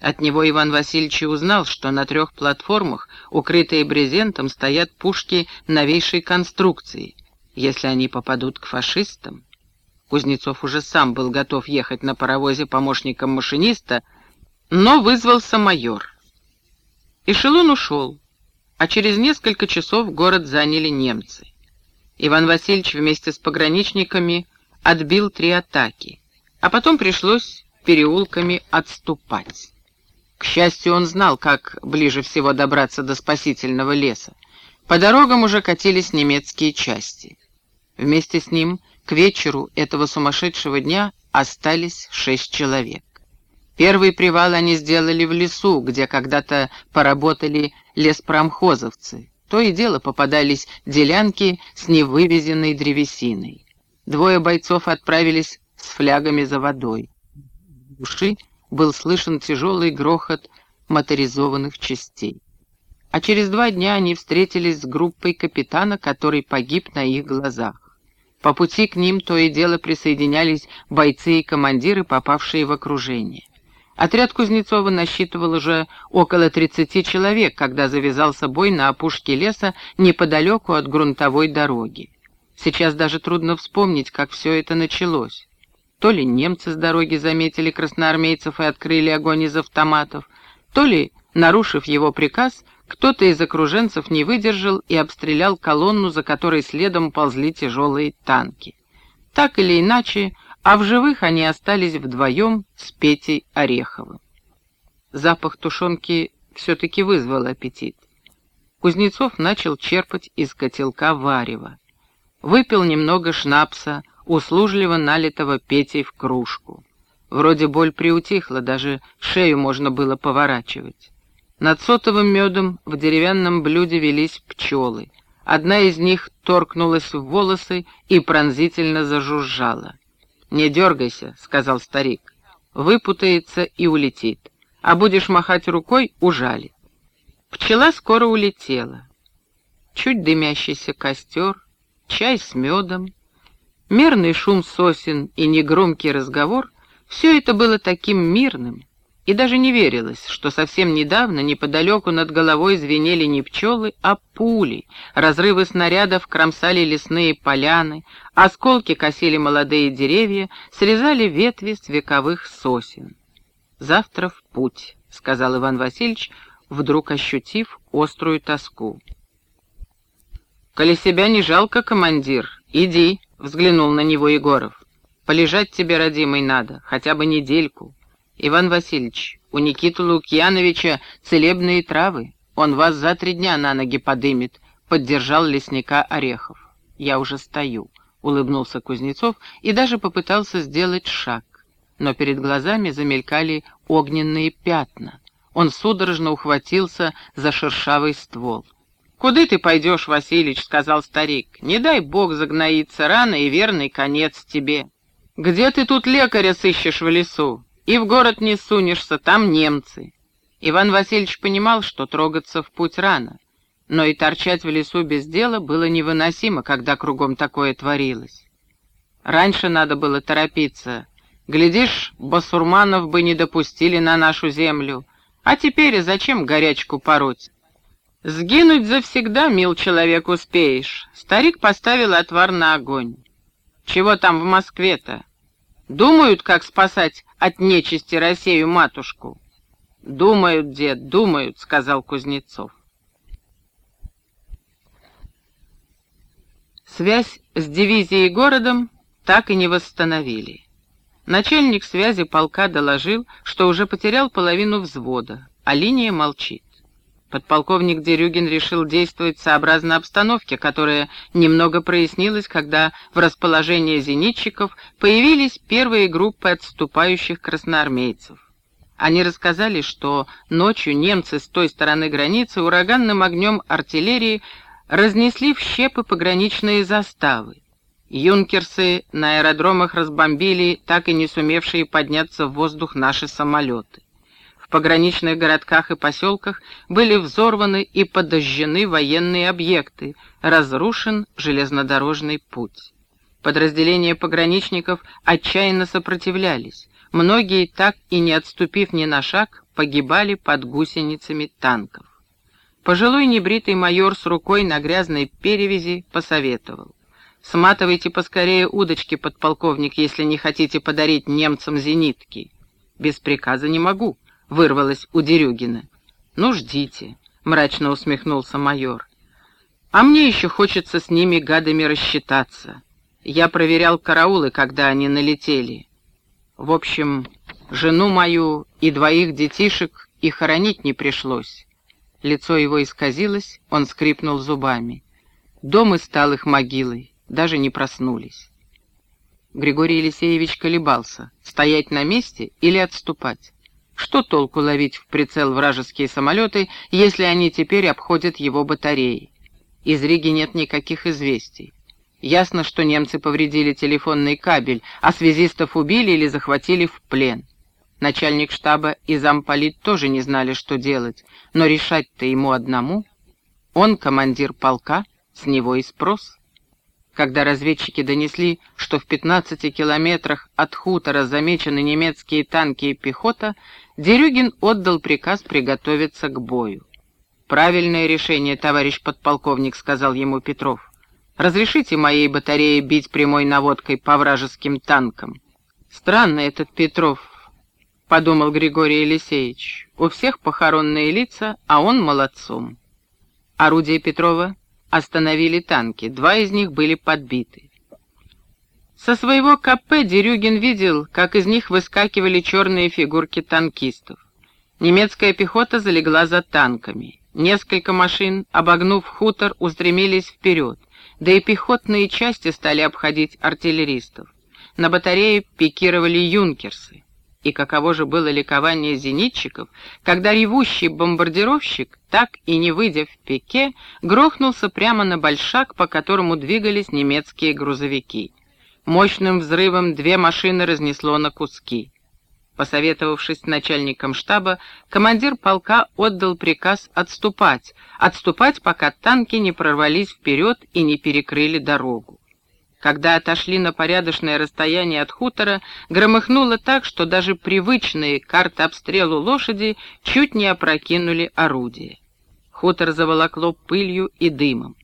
[SPEAKER 1] От него Иван Васильевич узнал, что на трех платформах, укрытые брезентом, стоят пушки новейшей конструкции. Если они попадут к фашистам... Кузнецов уже сам был готов ехать на паровозе помощником машиниста, но вызвался майор. Эшелон ушел, а через несколько часов город заняли немцы. Иван Васильевич вместе с пограничниками отбил три атаки, а потом пришлось переулками отступать. К счастью, он знал, как ближе всего добраться до спасительного леса. По дорогам уже катились немецкие части. Вместе с ним к вечеру этого сумасшедшего дня остались шесть человек. Первый привал они сделали в лесу, где когда-то поработали леспромхозовцы. То и дело попадались делянки с невывезенной древесиной. Двое бойцов отправились с флягами за водой. В души был слышен тяжелый грохот моторизованных частей. А через два дня они встретились с группой капитана, который погиб на их глазах. По пути к ним то и дело присоединялись бойцы и командиры, попавшие в окружение. Отряд Кузнецова насчитывал уже около 30 человек, когда завязался бой на опушке леса неподалеку от грунтовой дороги. Сейчас даже трудно вспомнить, как все это началось. То ли немцы с дороги заметили красноармейцев и открыли огонь из автоматов, то ли, нарушив его приказ, Кто-то из окруженцев не выдержал и обстрелял колонну, за которой следом ползли тяжелые танки. Так или иначе, а в живых они остались вдвоем с Петей Ореховым. Запах тушенки все-таки вызвал аппетит. Кузнецов начал черпать из котелка варево. Выпил немного шнапса, услужливо налитого Петей в кружку. Вроде боль приутихла, даже шею можно было поворачивать. Над сотовым медом в деревянном блюде велись пчелы. Одна из них торкнулась в волосы и пронзительно зажужжала. «Не дергайся», — сказал старик. «Выпутается и улетит. А будешь махать рукой — ужалит». Пчела скоро улетела. Чуть дымящийся костер, чай с медом, мерный шум сосен и негромкий разговор — все это было таким мирным, и даже не верилось, что совсем недавно неподалеку над головой звенели не пчелы, а пули, разрывы снарядов кромсали лесные поляны, осколки косили молодые деревья, срезали ветви с вековых сосен. «Завтра в путь», — сказал Иван Васильевич, вдруг ощутив острую тоску. «Коли себя не жалко, командир, иди», — взглянул на него Егоров. «Полежать тебе, родимый, надо, хотя бы недельку. Иван Васильевич, у Никиты Лукьяновича целебные травы. Он вас за три дня на ноги подымет», — поддержал лесника Орехов. «Я уже стою», — улыбнулся Кузнецов и даже попытался сделать шаг. Но перед глазами замелькали огненные пятна. Он судорожно ухватился за шершавый ствол. «Куда ты пойдешь, Василич?» — сказал старик. «Не дай бог загноиться рано и верный конец тебе. Где ты тут лекаря сыщешь в лесу? И в город не сунешься, там немцы». Иван Васильевич понимал, что трогаться в путь рано, но и торчать в лесу без дела было невыносимо, когда кругом такое творилось. Раньше надо было торопиться. Глядишь, басурманов бы не допустили на нашу землю, а теперь зачем горячку пороть? Сгинуть завсегда, мил человек, успеешь. Старик поставил отвар на огонь. Чего там в Москве-то? Думают, как спасать от нечисти Россию матушку. Думают, дед, думают, сказал Кузнецов. Связь с дивизией городом так и не восстановили. Начальник связи полка доложил, что уже потерял половину взвода, а линия молчит. Подполковник Дерюгин решил действовать сообразно обстановке, которая немного прояснилась, когда в расположении зенитчиков появились первые группы отступающих красноармейцев. Они рассказали, что ночью немцы с той стороны границы ураганным огнем артиллерии разнесли в щепы пограничные заставы. Юнкерсы на аэродромах разбомбили так и не сумевшие подняться в воздух наши самолеты. Пограничных городках и поселках были взорваны и подожжены военные объекты, разрушен железнодорожный путь. Подразделения пограничников отчаянно сопротивлялись. Многие, так и не отступив ни на шаг, погибали под гусеницами танков. Пожилой небритый майор с рукой на грязной перевязи посоветовал. Сматывайте поскорее удочки, подполковник, если не хотите подарить немцам зенитки. Без приказа не могу, вырвалось у Дерюгина. Ну, ждите, мрачно усмехнулся майор. А мне еще хочется с ними гадами рассчитаться. Я проверял караулы, когда они налетели. В общем, жену мою и двоих детишек и хоронить не пришлось. Лицо его исказилось, он скрипнул зубами. Дом и стал их могилой даже не проснулись. Григорий Елисеевич колебался, стоять на месте или отступать. Что толку ловить в прицел вражеские самолеты, если они теперь обходят его батареи? Из Риги нет никаких известий. Ясно, что немцы повредили телефонный кабель, а связистов убили или захватили в плен. Начальник штаба и замполит тоже не знали, что делать, но решать-то ему одному. Он командир полка, с него и спрос. Когда разведчики донесли, что в 15 километрах от хутора замечены немецкие танки и пехота, Дерюгин отдал приказ приготовиться к бою. «Правильное решение, товарищ подполковник», — сказал ему Петров. «Разрешите моей батарее бить прямой наводкой по вражеским танкам?» «Странно этот Петров», — подумал Григорий Елисеевич. «У всех похоронные лица, а он молодцом». Орудия Петрова остановили танки, два из них были подбиты. Со своего КП Дерюгин видел, как из них выскакивали черные фигурки танкистов. Немецкая пехота залегла за танками. Несколько машин, обогнув хутор, устремились вперед, да и пехотные части стали обходить артиллеристов. На батарее пикировали юнкерсы. И каково же было ликование зенитчиков, когда ревущий бомбардировщик, так и не выйдя в пике, грохнулся прямо на большак, по которому двигались немецкие грузовики. Мощным взрывом две машины разнесло на куски. Посоветовавшись с начальником штаба, командир полка отдал приказ отступать, отступать, пока танки не прорвались вперед и не перекрыли дорогу. Когда отошли на порядочное расстояние от хутора, громыхнуло так, что даже привычные к артобстрелу лошади чуть не опрокинули орудие. Хутор заволокло пылью и дымом.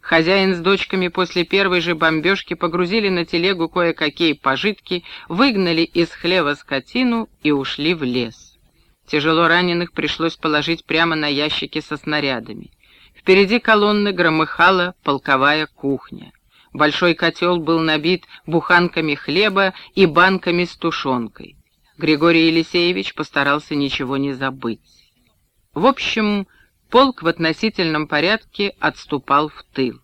[SPEAKER 1] Хозяин с дочками после первой же бомбежки погрузили на телегу кое-какие пожитки, выгнали из хлева скотину и ушли в лес. Тяжело раненых пришлось положить прямо на ящики со снарядами. Впереди колонны громыхала полковая кухня. Большой котел был набит буханками хлеба и банками с тушенкой. Григорий Елисеевич постарался ничего не забыть. В общем, полк в относительном порядке отступал в тыл.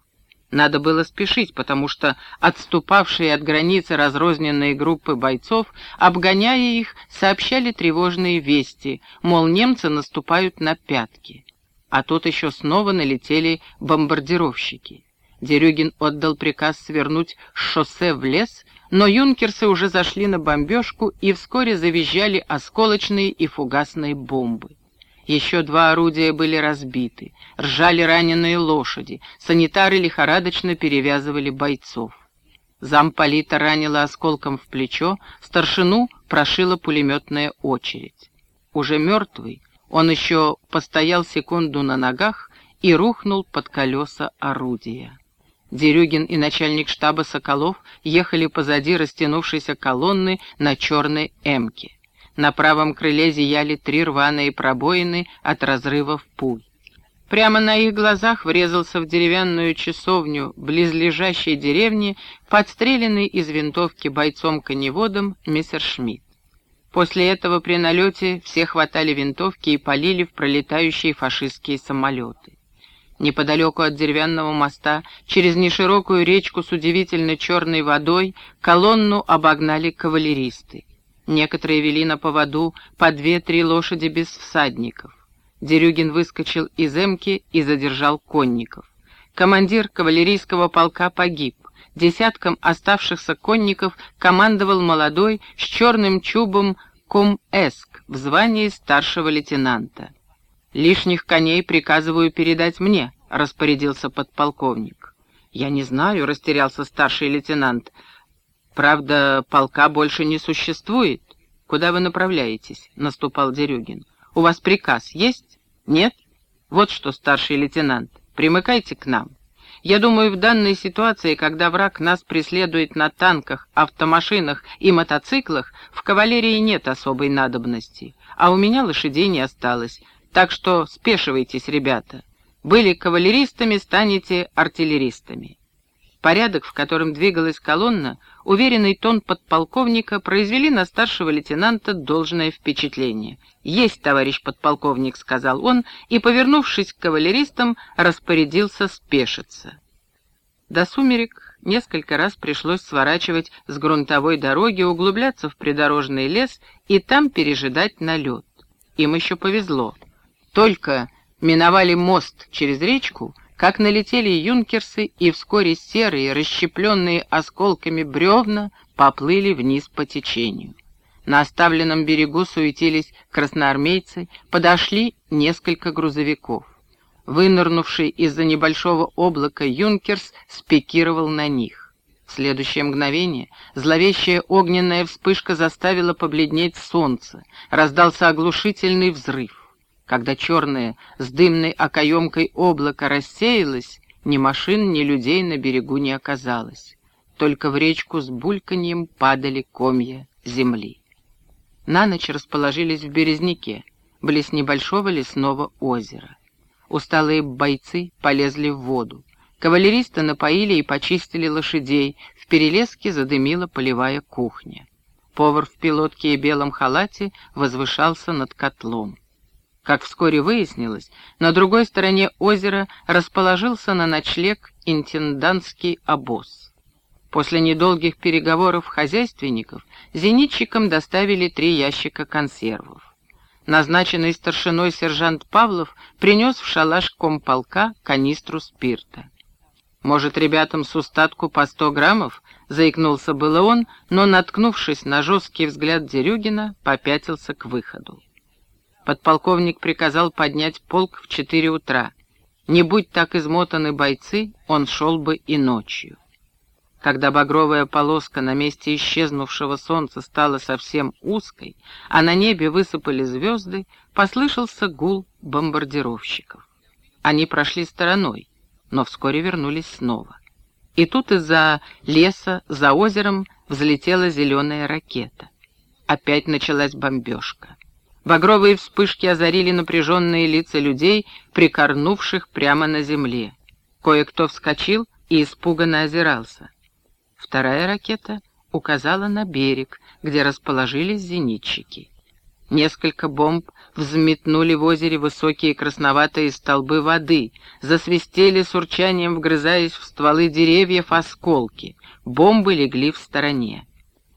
[SPEAKER 1] Надо было спешить, потому что отступавшие от границы разрозненные группы бойцов, обгоняя их, сообщали тревожные вести, мол, немцы наступают на пятки. А тут еще снова налетели бомбардировщики. Дерюгин отдал приказ свернуть с шоссе в лес, но юнкерсы уже зашли на бомбежку и вскоре завизжали осколочные и фугасные бомбы. Еще два орудия были разбиты, ржали раненые лошади, санитары лихорадочно перевязывали бойцов. Замполита ранила осколком в плечо, старшину прошила пулеметная очередь. Уже мертвый, он еще постоял секунду на ногах и рухнул под колеса орудия. Дерюгин и начальник штаба Соколов ехали позади растянувшейся колонны на черной «Эмке». На правом крыле зияли три рваные пробоины от разрывов пуль. Прямо на их глазах врезался в деревянную часовню близлежащей деревни, подстреленный из винтовки бойцом-коневодом Мессершмитт. После этого при налете все хватали винтовки и полили в пролетающие фашистские самолеты. Неподалеку от деревянного моста, через неширокую речку с удивительно черной водой, колонну обогнали кавалеристы. Некоторые вели на поводу по две-три лошади без всадников. Дерюгин выскочил из эмки и задержал конников. Командир кавалерийского полка погиб. Десятком оставшихся конников командовал молодой с черным чубом ком-эск в звании старшего лейтенанта. «Лишних коней приказываю передать мне», — распорядился подполковник. «Я не знаю», — растерялся старший лейтенант. Правда, полка больше не существует. Куда вы направляетесь? Наступал Дерюгин. У вас приказ есть? Нет? Вот что, старший лейтенант, примыкайте к нам. Я думаю, в данной ситуации, когда враг нас преследует на танках, автомашинах и мотоциклах, в кавалерии нет особой надобности, а у меня лошадей не осталось, так что спешивайтесь, ребята. Были кавалеристами, станете артиллеристами. Порядок, в котором двигалась колонна, уверенный тон подполковника произвели на старшего лейтенанта должное впечатление. «Есть, товарищ подполковник», — сказал он, и, повернувшись к кавалеристам, распорядился спешиться. До сумерек несколько раз пришлось сворачивать с грунтовой дороги, углубляться в придорожный лес и там пережидать налет. Им еще повезло. Только миновали мост через речку — как налетели юнкерсы, и вскоре серые, расщепленные осколками бревна, поплыли вниз по течению. На оставленном берегу суетились красноармейцы, подошли несколько грузовиков. Вынырнувший из-за небольшого облака юнкерс спикировал на них. В следующее мгновение зловещая огненная вспышка заставила побледнеть солнце, раздался оглушительный взрыв. Когда черное с дымной окоемкой облако рассеялось, ни машин, ни людей на берегу не оказалось. Только в речку с бульканьем падали комья земли. На ночь расположились в Березняке, близ небольшого лесного озера. усталые бойцы полезли в воду. Кавалеристы напоили и почистили лошадей, в перелеске задымила полевая кухня. Повар в пилотке и белом халате возвышался над котлом. Как вскоре выяснилось, на другой стороне озера расположился на ночлег интендантский обоз. После недолгих переговоров хозяйственников зенитчикам доставили три ящика консервов. Назначенный старшиной сержант Павлов принес в шалаш комполка канистру спирта. «Может, ребятам с устатку по сто граммов?» — заикнулся было он, но, наткнувшись на жесткий взгляд Дерюгина, попятился к выходу. Подполковник приказал поднять полк в четыре утра. Не будь так измотаны бойцы, он шел бы и ночью. Когда багровая полоска на месте исчезнувшего солнца стала совсем узкой, а на небе высыпали звезды, послышался гул бомбардировщиков. Они прошли стороной, но вскоре вернулись снова. И тут из-за леса, за озером, взлетела зеленая ракета. Опять началась бомбежка. Багровые вспышки озарили напряженные лица людей, прикорнувших прямо на земле. Кое-кто вскочил и испуганно озирался. Вторая ракета указала на берег, где расположились зенитчики. Несколько бомб взметнули в озере высокие красноватые столбы воды, засвистели с урчанием, вгрызаясь в стволы деревьев осколки. Бомбы легли в стороне.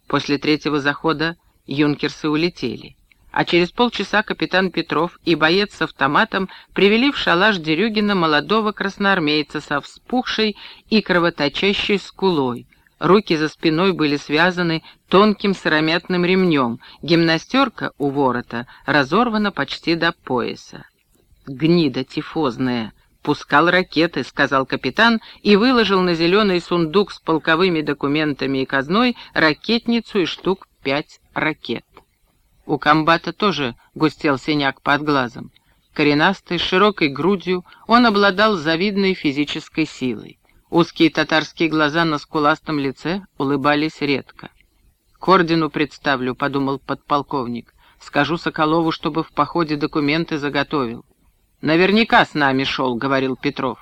[SPEAKER 1] После третьего захода юнкерсы улетели. А через полчаса капитан Петров и боец с автоматом привели в шалаш Дерюгина молодого красноармейца со вспухшей и кровоточащей скулой, Руки за спиной были связаны тонким сыромятным ремнем, гимнастерка у ворота разорвана почти до пояса. «Гнида тифозная!» «Пускал ракеты», — сказал капитан и выложил на зеленый сундук с полковыми документами и казной ракетницу и штук пять ракет. У комбата тоже густел синяк под глазом. Коренастый, широкой грудью, он обладал завидной физической силой. Узкие татарские глаза на скуластом лице улыбались редко. «К ордену представлю», — подумал подполковник. «Скажу Соколову, чтобы в походе документы заготовил». «Наверняка с нами шел», — говорил Петров.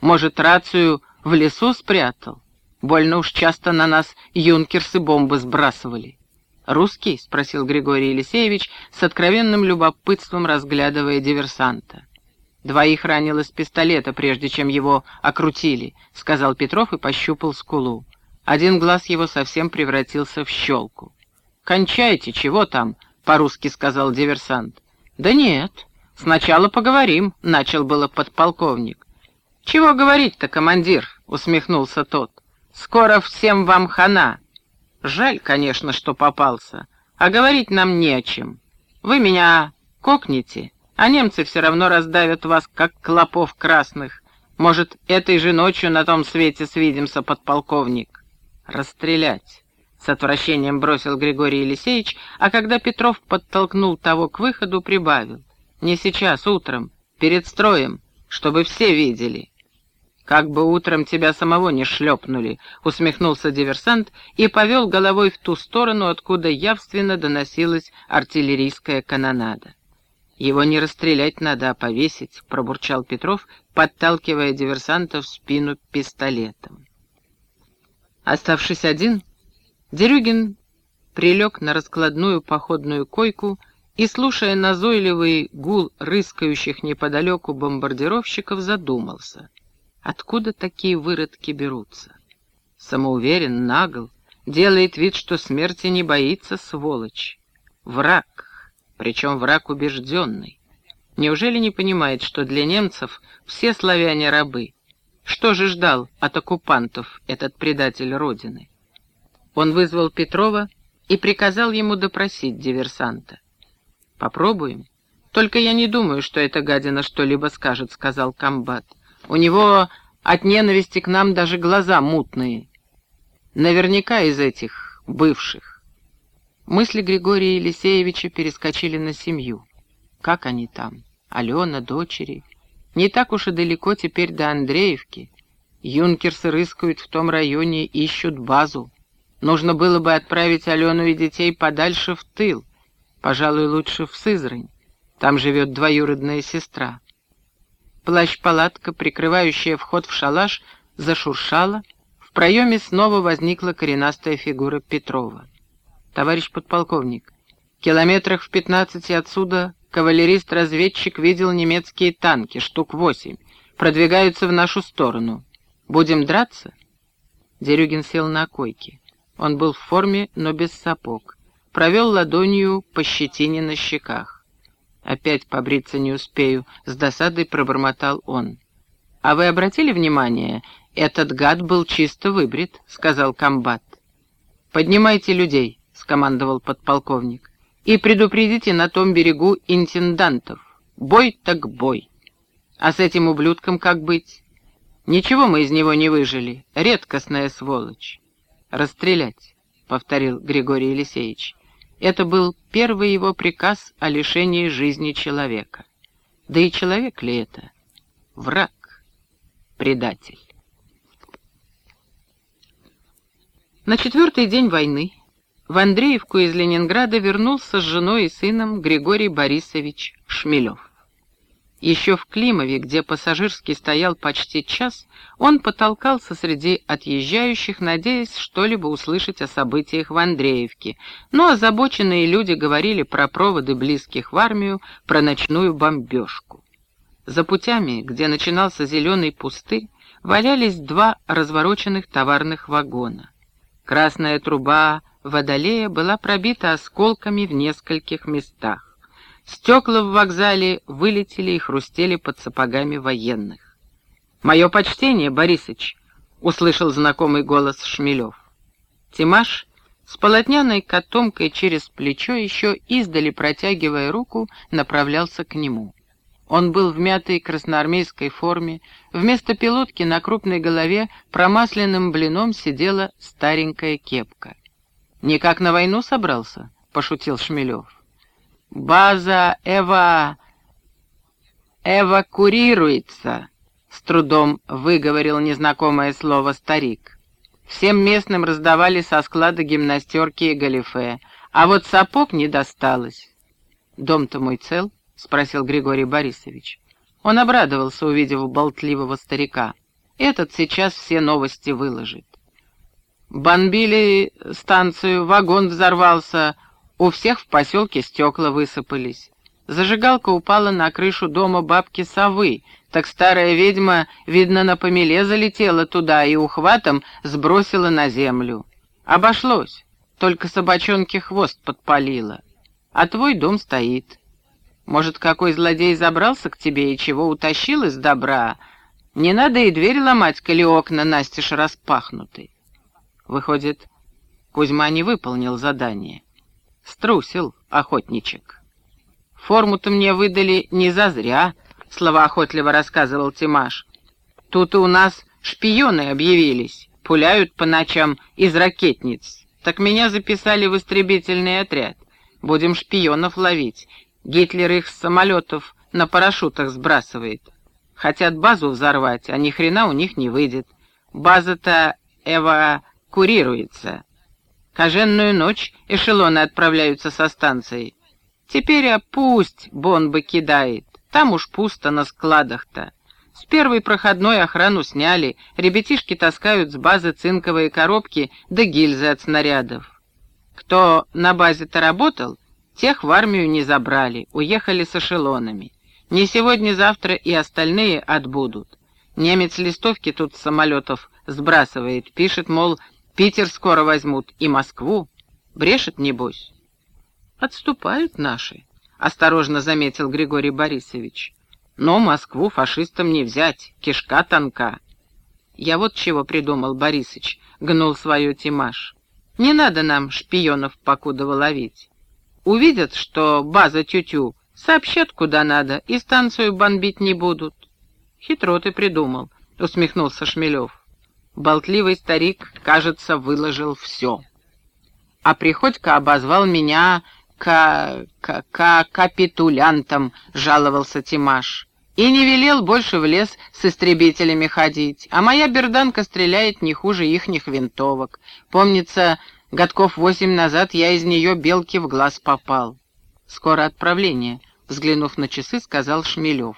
[SPEAKER 1] «Может, рацию в лесу спрятал? Больно уж часто на нас юнкерсы бомбы сбрасывали». «Русский?» — спросил Григорий Елисеевич, с откровенным любопытством разглядывая диверсанта. «Двоих ранил из пистолета, прежде чем его окрутили», — сказал Петров и пощупал скулу. Один глаз его совсем превратился в щелку. «Кончайте, чего там?» — по-русски сказал диверсант. «Да нет, сначала поговорим», — начал было подполковник. «Чего говорить-то, командир?» — усмехнулся тот. «Скоро всем вам хана. Жаль, конечно, что попался, а говорить нам не о чем. Вы меня кокните, а немцы все равно раздавят вас, как клопов красных. Может, этой же ночью на том свете свидимся, подполковник. Расстрелять. С отвращением бросил Григорий Елисеевич, а когда Петров подтолкнул того к выходу, прибавил. Не сейчас, утром, перед строем, чтобы все видели. «Как бы утром тебя самого не шлепнули», — усмехнулся диверсант и повел головой в ту сторону, откуда явственно доносилась артиллерийская канонада. «Его не расстрелять надо, а повесить», — пробурчал Петров, подталкивая диверсанта в спину пистолетом. Оставшись один, Дерюгин прилег на раскладную походную койку и, слушая назойливый гул рыскающих неподалеку бомбардировщиков, задумался, откуда такие выродки берутся. Самоуверен, нагл, делает вид, что смерти не боится, сволочь. Враг, причем враг убежденный. Неужели не понимает, что для немцев все славяне рабы? Что же ждал от оккупантов этот предатель Родины? Он вызвал Петрова и приказал ему допросить диверсанта. «Попробуем. Только я не думаю, что эта гадина что-либо скажет», — сказал комбат. «У него от ненависти к нам даже глаза мутные. Наверняка из этих бывших». Мысли Григория Елисеевича перескочили на семью. Как они там? Алена, дочери. Не так уж и далеко теперь до Андреевки. Юнкерсы рыскают в том районе, ищут базу. Нужно было бы отправить Алену и детей подальше в тыл. Пожалуй, лучше в Сызрань. Там живет двоюродная сестра. Плащ-палатка, прикрывающая вход в шалаш, зашуршала. В проеме снова возникла коренастая фигура Петрова. «Товарищ подполковник, километрах в пятнадцати отсюда кавалерист-разведчик видел немецкие танки, штук восемь, продвигаются в нашу сторону. Будем драться?» Дерюгин сел на койке. Он был в форме, но без сапог. Провел ладонью по щетине на щеках. Опять побриться не успею, с досадой пробормотал он. «А вы обратили внимание, этот гад был чисто выбрит», — сказал комбат. «Поднимайте людей», — скомандовал подполковник, «и предупредите на том берегу интендантов. Бой так бой. А с этим ублюдком как быть? Ничего мы из него не выжили, редкостная сволочь. Расстрелять, повторил Григорий Елисеевич. Это был первый его приказ о лишении жизни человека. Да и человек ли это? Враг, предатель. На четвертый день войны в Андреевку из Ленинграда вернулся с женой и сыном Григорий Борисович Шмелев. Еще в Климове, где пассажирский стоял почти час, он потолкался среди отъезжающих, надеясь что-либо услышать о событиях в Андреевке, но озабоченные люди говорили про проводы близких в армию, про ночную бомбежку. За путями, где начинался зеленый пустырь, валялись два развороченных товарных вагона. Красная труба водолея была пробита осколками в нескольких местах. Стекла в вокзале вылетели и хрустели под сапогами военных. «Мое почтение, Борисыч!» — услышал знакомый голос Шмелев. Тимаш с полотняной котомкой через плечо, еще издали протягивая руку, направлялся к нему. Он был в мятой красноармейской форме, вместо пилотки на крупной голове промасленным блином сидела старенькая кепка. «Никак на войну собрался?» — пошутил Шмелев. «База эва... эвакурируется», — с трудом выговорил незнакомое слово старик. Всем местным раздавали со склада гимнастерки и галифе, а вот сапог не досталось. «Дом-то мой цел?» — спросил Григорий Борисович. Он обрадовался, увидев болтливого старика. Этот сейчас все новости выложит. Бомбили станцию, вагон взорвался, у всех в поселке стекла высыпались. Зажигалка упала на крышу дома бабки совы, так старая ведьма, видно, на помеле залетела туда и ухватом сбросила на землю. Обошлось, только собачонке хвост подпалила. А твой дом стоит. Может, какой злодей забрался к тебе и чего утащил из добра? Не надо и дверь ломать, коли окна настежь распахнуты. Выходит, Кузьма не выполнил задание. Струсил, охотничек. Форму-то мне выдали не зазря, словоохотливо рассказывал Тимаш. Тут и у нас шпионы объявились, пуляют по ночам из ракетниц. Так меня записали в истребительный отряд. Будем шпионов ловить. Гитлер их с самолетов на парашютах сбрасывает. Хотят базу взорвать, а ни хрена у них не выйдет. База-то эвакурируется. Коженную ночь эшелоны отправляются со станции. Теперь а пусть бомбы кидает, там уж пусто на складах-то. С первой проходной охрану сняли, ребятишки таскают с базы цинковые коробки да гильзы от снарядов. Кто на базе-то работал, тех в армию не забрали, уехали с эшелонами. Не сегодня-завтра и остальные отбудут. Немец листовки тут с самолетов сбрасывает, пишет, мол, Питер скоро возьмут и Москву. Брешет, небось. Отступают наши, — осторожно заметил Григорий Борисович. Но Москву фашистам не взять, кишка тонка. Я вот чего придумал, Борисыч, — гнул свое Тимаш. Не надо нам шпионов покуда ловить. Увидят, что база тютю, сообщат куда надо и станцию бомбить не будут. Хитро ты придумал, — усмехнулся Шмелев. Болтливый старик, кажется, выложил все. А Приходько обозвал меня к... к... к... капитулянтом, жаловался Тимаш. И не велел больше в лес с истребителями ходить, а моя берданка стреляет не хуже ихних винтовок. Помнится, годков восемь назад я из нее белки в глаз попал. Скоро отправление, взглянув на часы, сказал Шмелев.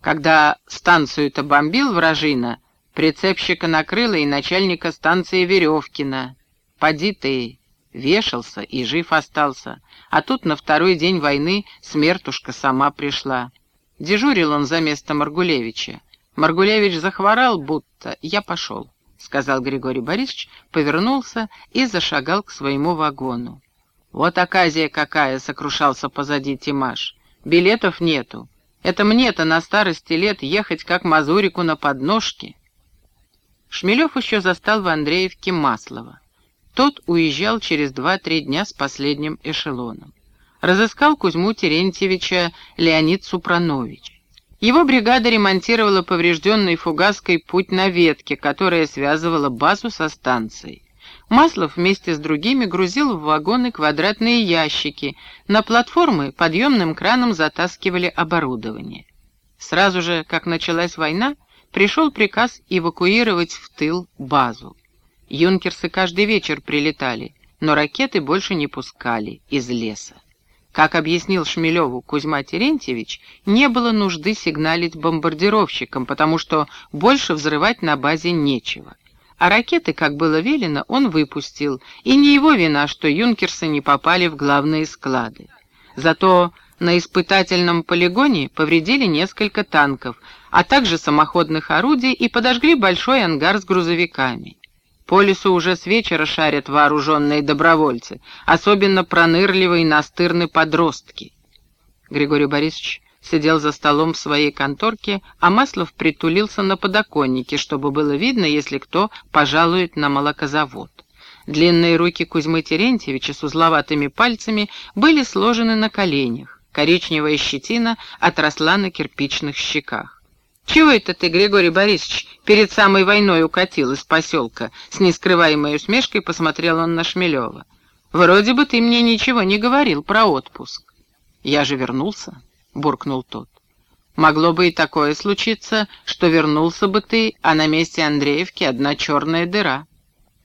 [SPEAKER 1] Когда станцию-то бомбил вражина, прицепщика накрыло и начальника станции Веревкина. Поди ты, вешался и жив остался, а тут на второй день войны смертушка сама пришла. Дежурил он за место Маргулевича. Маргулевич захворал, будто я пошел, — сказал Григорий Борисович, повернулся и зашагал к своему вагону. «Вот оказия какая!» — сокрушался позади Тимаш. «Билетов нету. Это мне-то на старости лет ехать как мазурику на подножке». Шмелев еще застал в Андреевке Маслова. Тот уезжал через два-три дня с последним эшелоном. Разыскал Кузьму Терентьевича Леонид Супранович. Его бригада ремонтировала поврежденный фугаской путь на ветке, которая связывала базу со станцией. Маслов вместе с другими грузил в вагоны квадратные ящики, на платформы подъемным краном затаскивали оборудование. Сразу же, как началась война, пришел приказ эвакуировать в тыл базу. Юнкерсы каждый вечер прилетали, но ракеты больше не пускали из леса. Как объяснил Шмелеву Кузьма Терентьевич, не было нужды сигналить бомбардировщикам, потому что больше взрывать на базе нечего. А ракеты, как было велено, он выпустил, и не его вина, что юнкерсы не попали в главные склады. Зато на испытательном полигоне повредили несколько танков, а также самоходных орудий и подожгли большой ангар с грузовиками. По лесу уже с вечера шарят вооруженные добровольцы, особенно пронырливые настырные подростки. Григорий Борисович сидел за столом в своей конторке, а Маслов притулился на подоконнике, чтобы было видно, если кто пожалует на молокозавод. Длинные руки Кузьмы Терентьевича с узловатыми пальцами были сложены на коленях. Коричневая щетина отросла на кирпичных щеках. «Чего это ты, Григорий Борисович, перед самой войной укатил из поселка?» С нескрываемой усмешкой посмотрел он на Шмелева. «Вроде бы ты мне ничего не говорил про отпуск». «Я же вернулся», — буркнул тот. «Могло бы и такое случиться, что вернулся бы ты, а на месте Андреевки одна черная дыра».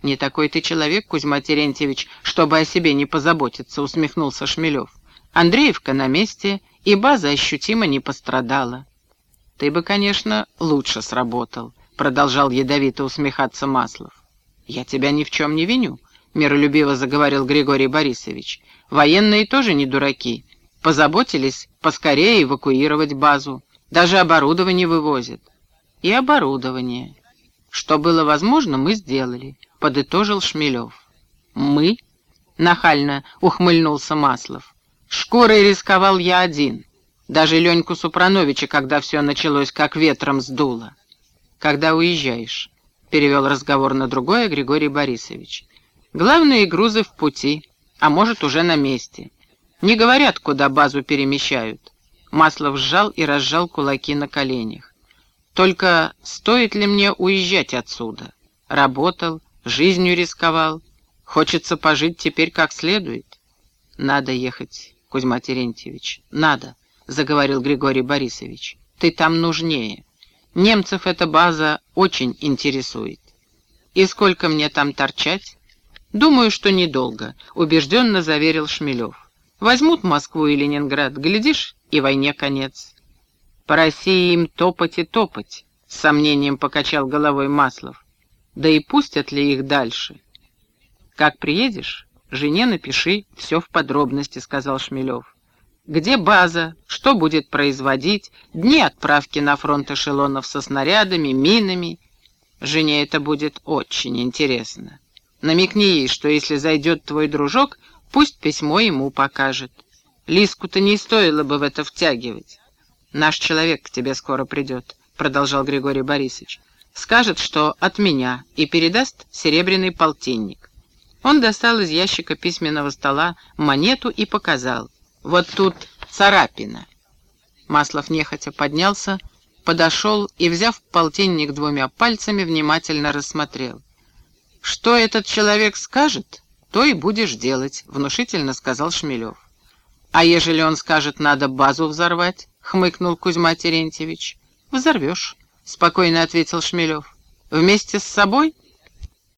[SPEAKER 1] «Не такой ты человек, Кузьма Терентьевич, чтобы о себе не позаботиться», — усмехнулся Шмелев. «Андреевка на месте, и база ощутимо не пострадала». «Ты бы, конечно, лучше сработал», — продолжал ядовито усмехаться Маслов. «Я тебя ни в чем не виню», — миролюбиво заговорил Григорий Борисович. «Военные тоже не дураки. Позаботились поскорее эвакуировать базу. Даже оборудование вывозят». «И оборудование. Что было возможно, мы сделали», — подытожил Шмелев. «Мы?» — нахально ухмыльнулся Маслов. «Шкурой рисковал я один». Даже Леньку Супрановича, когда все началось, как ветром сдуло. «Когда уезжаешь?» — перевел разговор на другое Григорий Борисович. «Главные грузы в пути, а может, уже на месте. Не говорят, куда базу перемещают». Маслов сжал и разжал кулаки на коленях. «Только стоит ли мне уезжать отсюда? Работал, жизнью рисковал. Хочется пожить теперь как следует. Надо ехать, Кузьма Терентьевич, надо». — заговорил Григорий Борисович. «Ты там нужнее. Немцев эта база очень интересует. И сколько мне там торчать?» «Думаю, что недолго», — убежденно заверил Шмелев. «Возьмут Москву и Ленинград, глядишь, и войне конец». «По России им топать и топать», — с сомнением покачал головой Маслов. «Да и пустят ли их дальше?» «Как приедешь, жене напиши все в подробности», — сказал Шмелев где база, что будет производить, дни отправки на фронт эшелонов со снарядами, минами. Жене это будет очень интересно. Намекни ей, что если зайдет твой дружок, пусть письмо ему покажет. Лиску-то не стоило бы в это втягивать. Наш человек к тебе скоро придет, продолжал Григорий Борисович. Скажет, что от меня, и передаст серебряный полтинник. Он достал из ящика письменного стола монету и показал. Вот тут царапина. Маслов нехотя поднялся, подошел и, взяв полтинник двумя пальцами, внимательно рассмотрел. «Что этот человек скажет, то и будешь делать», — внушительно сказал Шмелев. «А ежели он скажет, надо базу взорвать?» — хмыкнул Кузьма Терентьевич. «Взорвешь», — спокойно ответил Шмелев. «Вместе с собой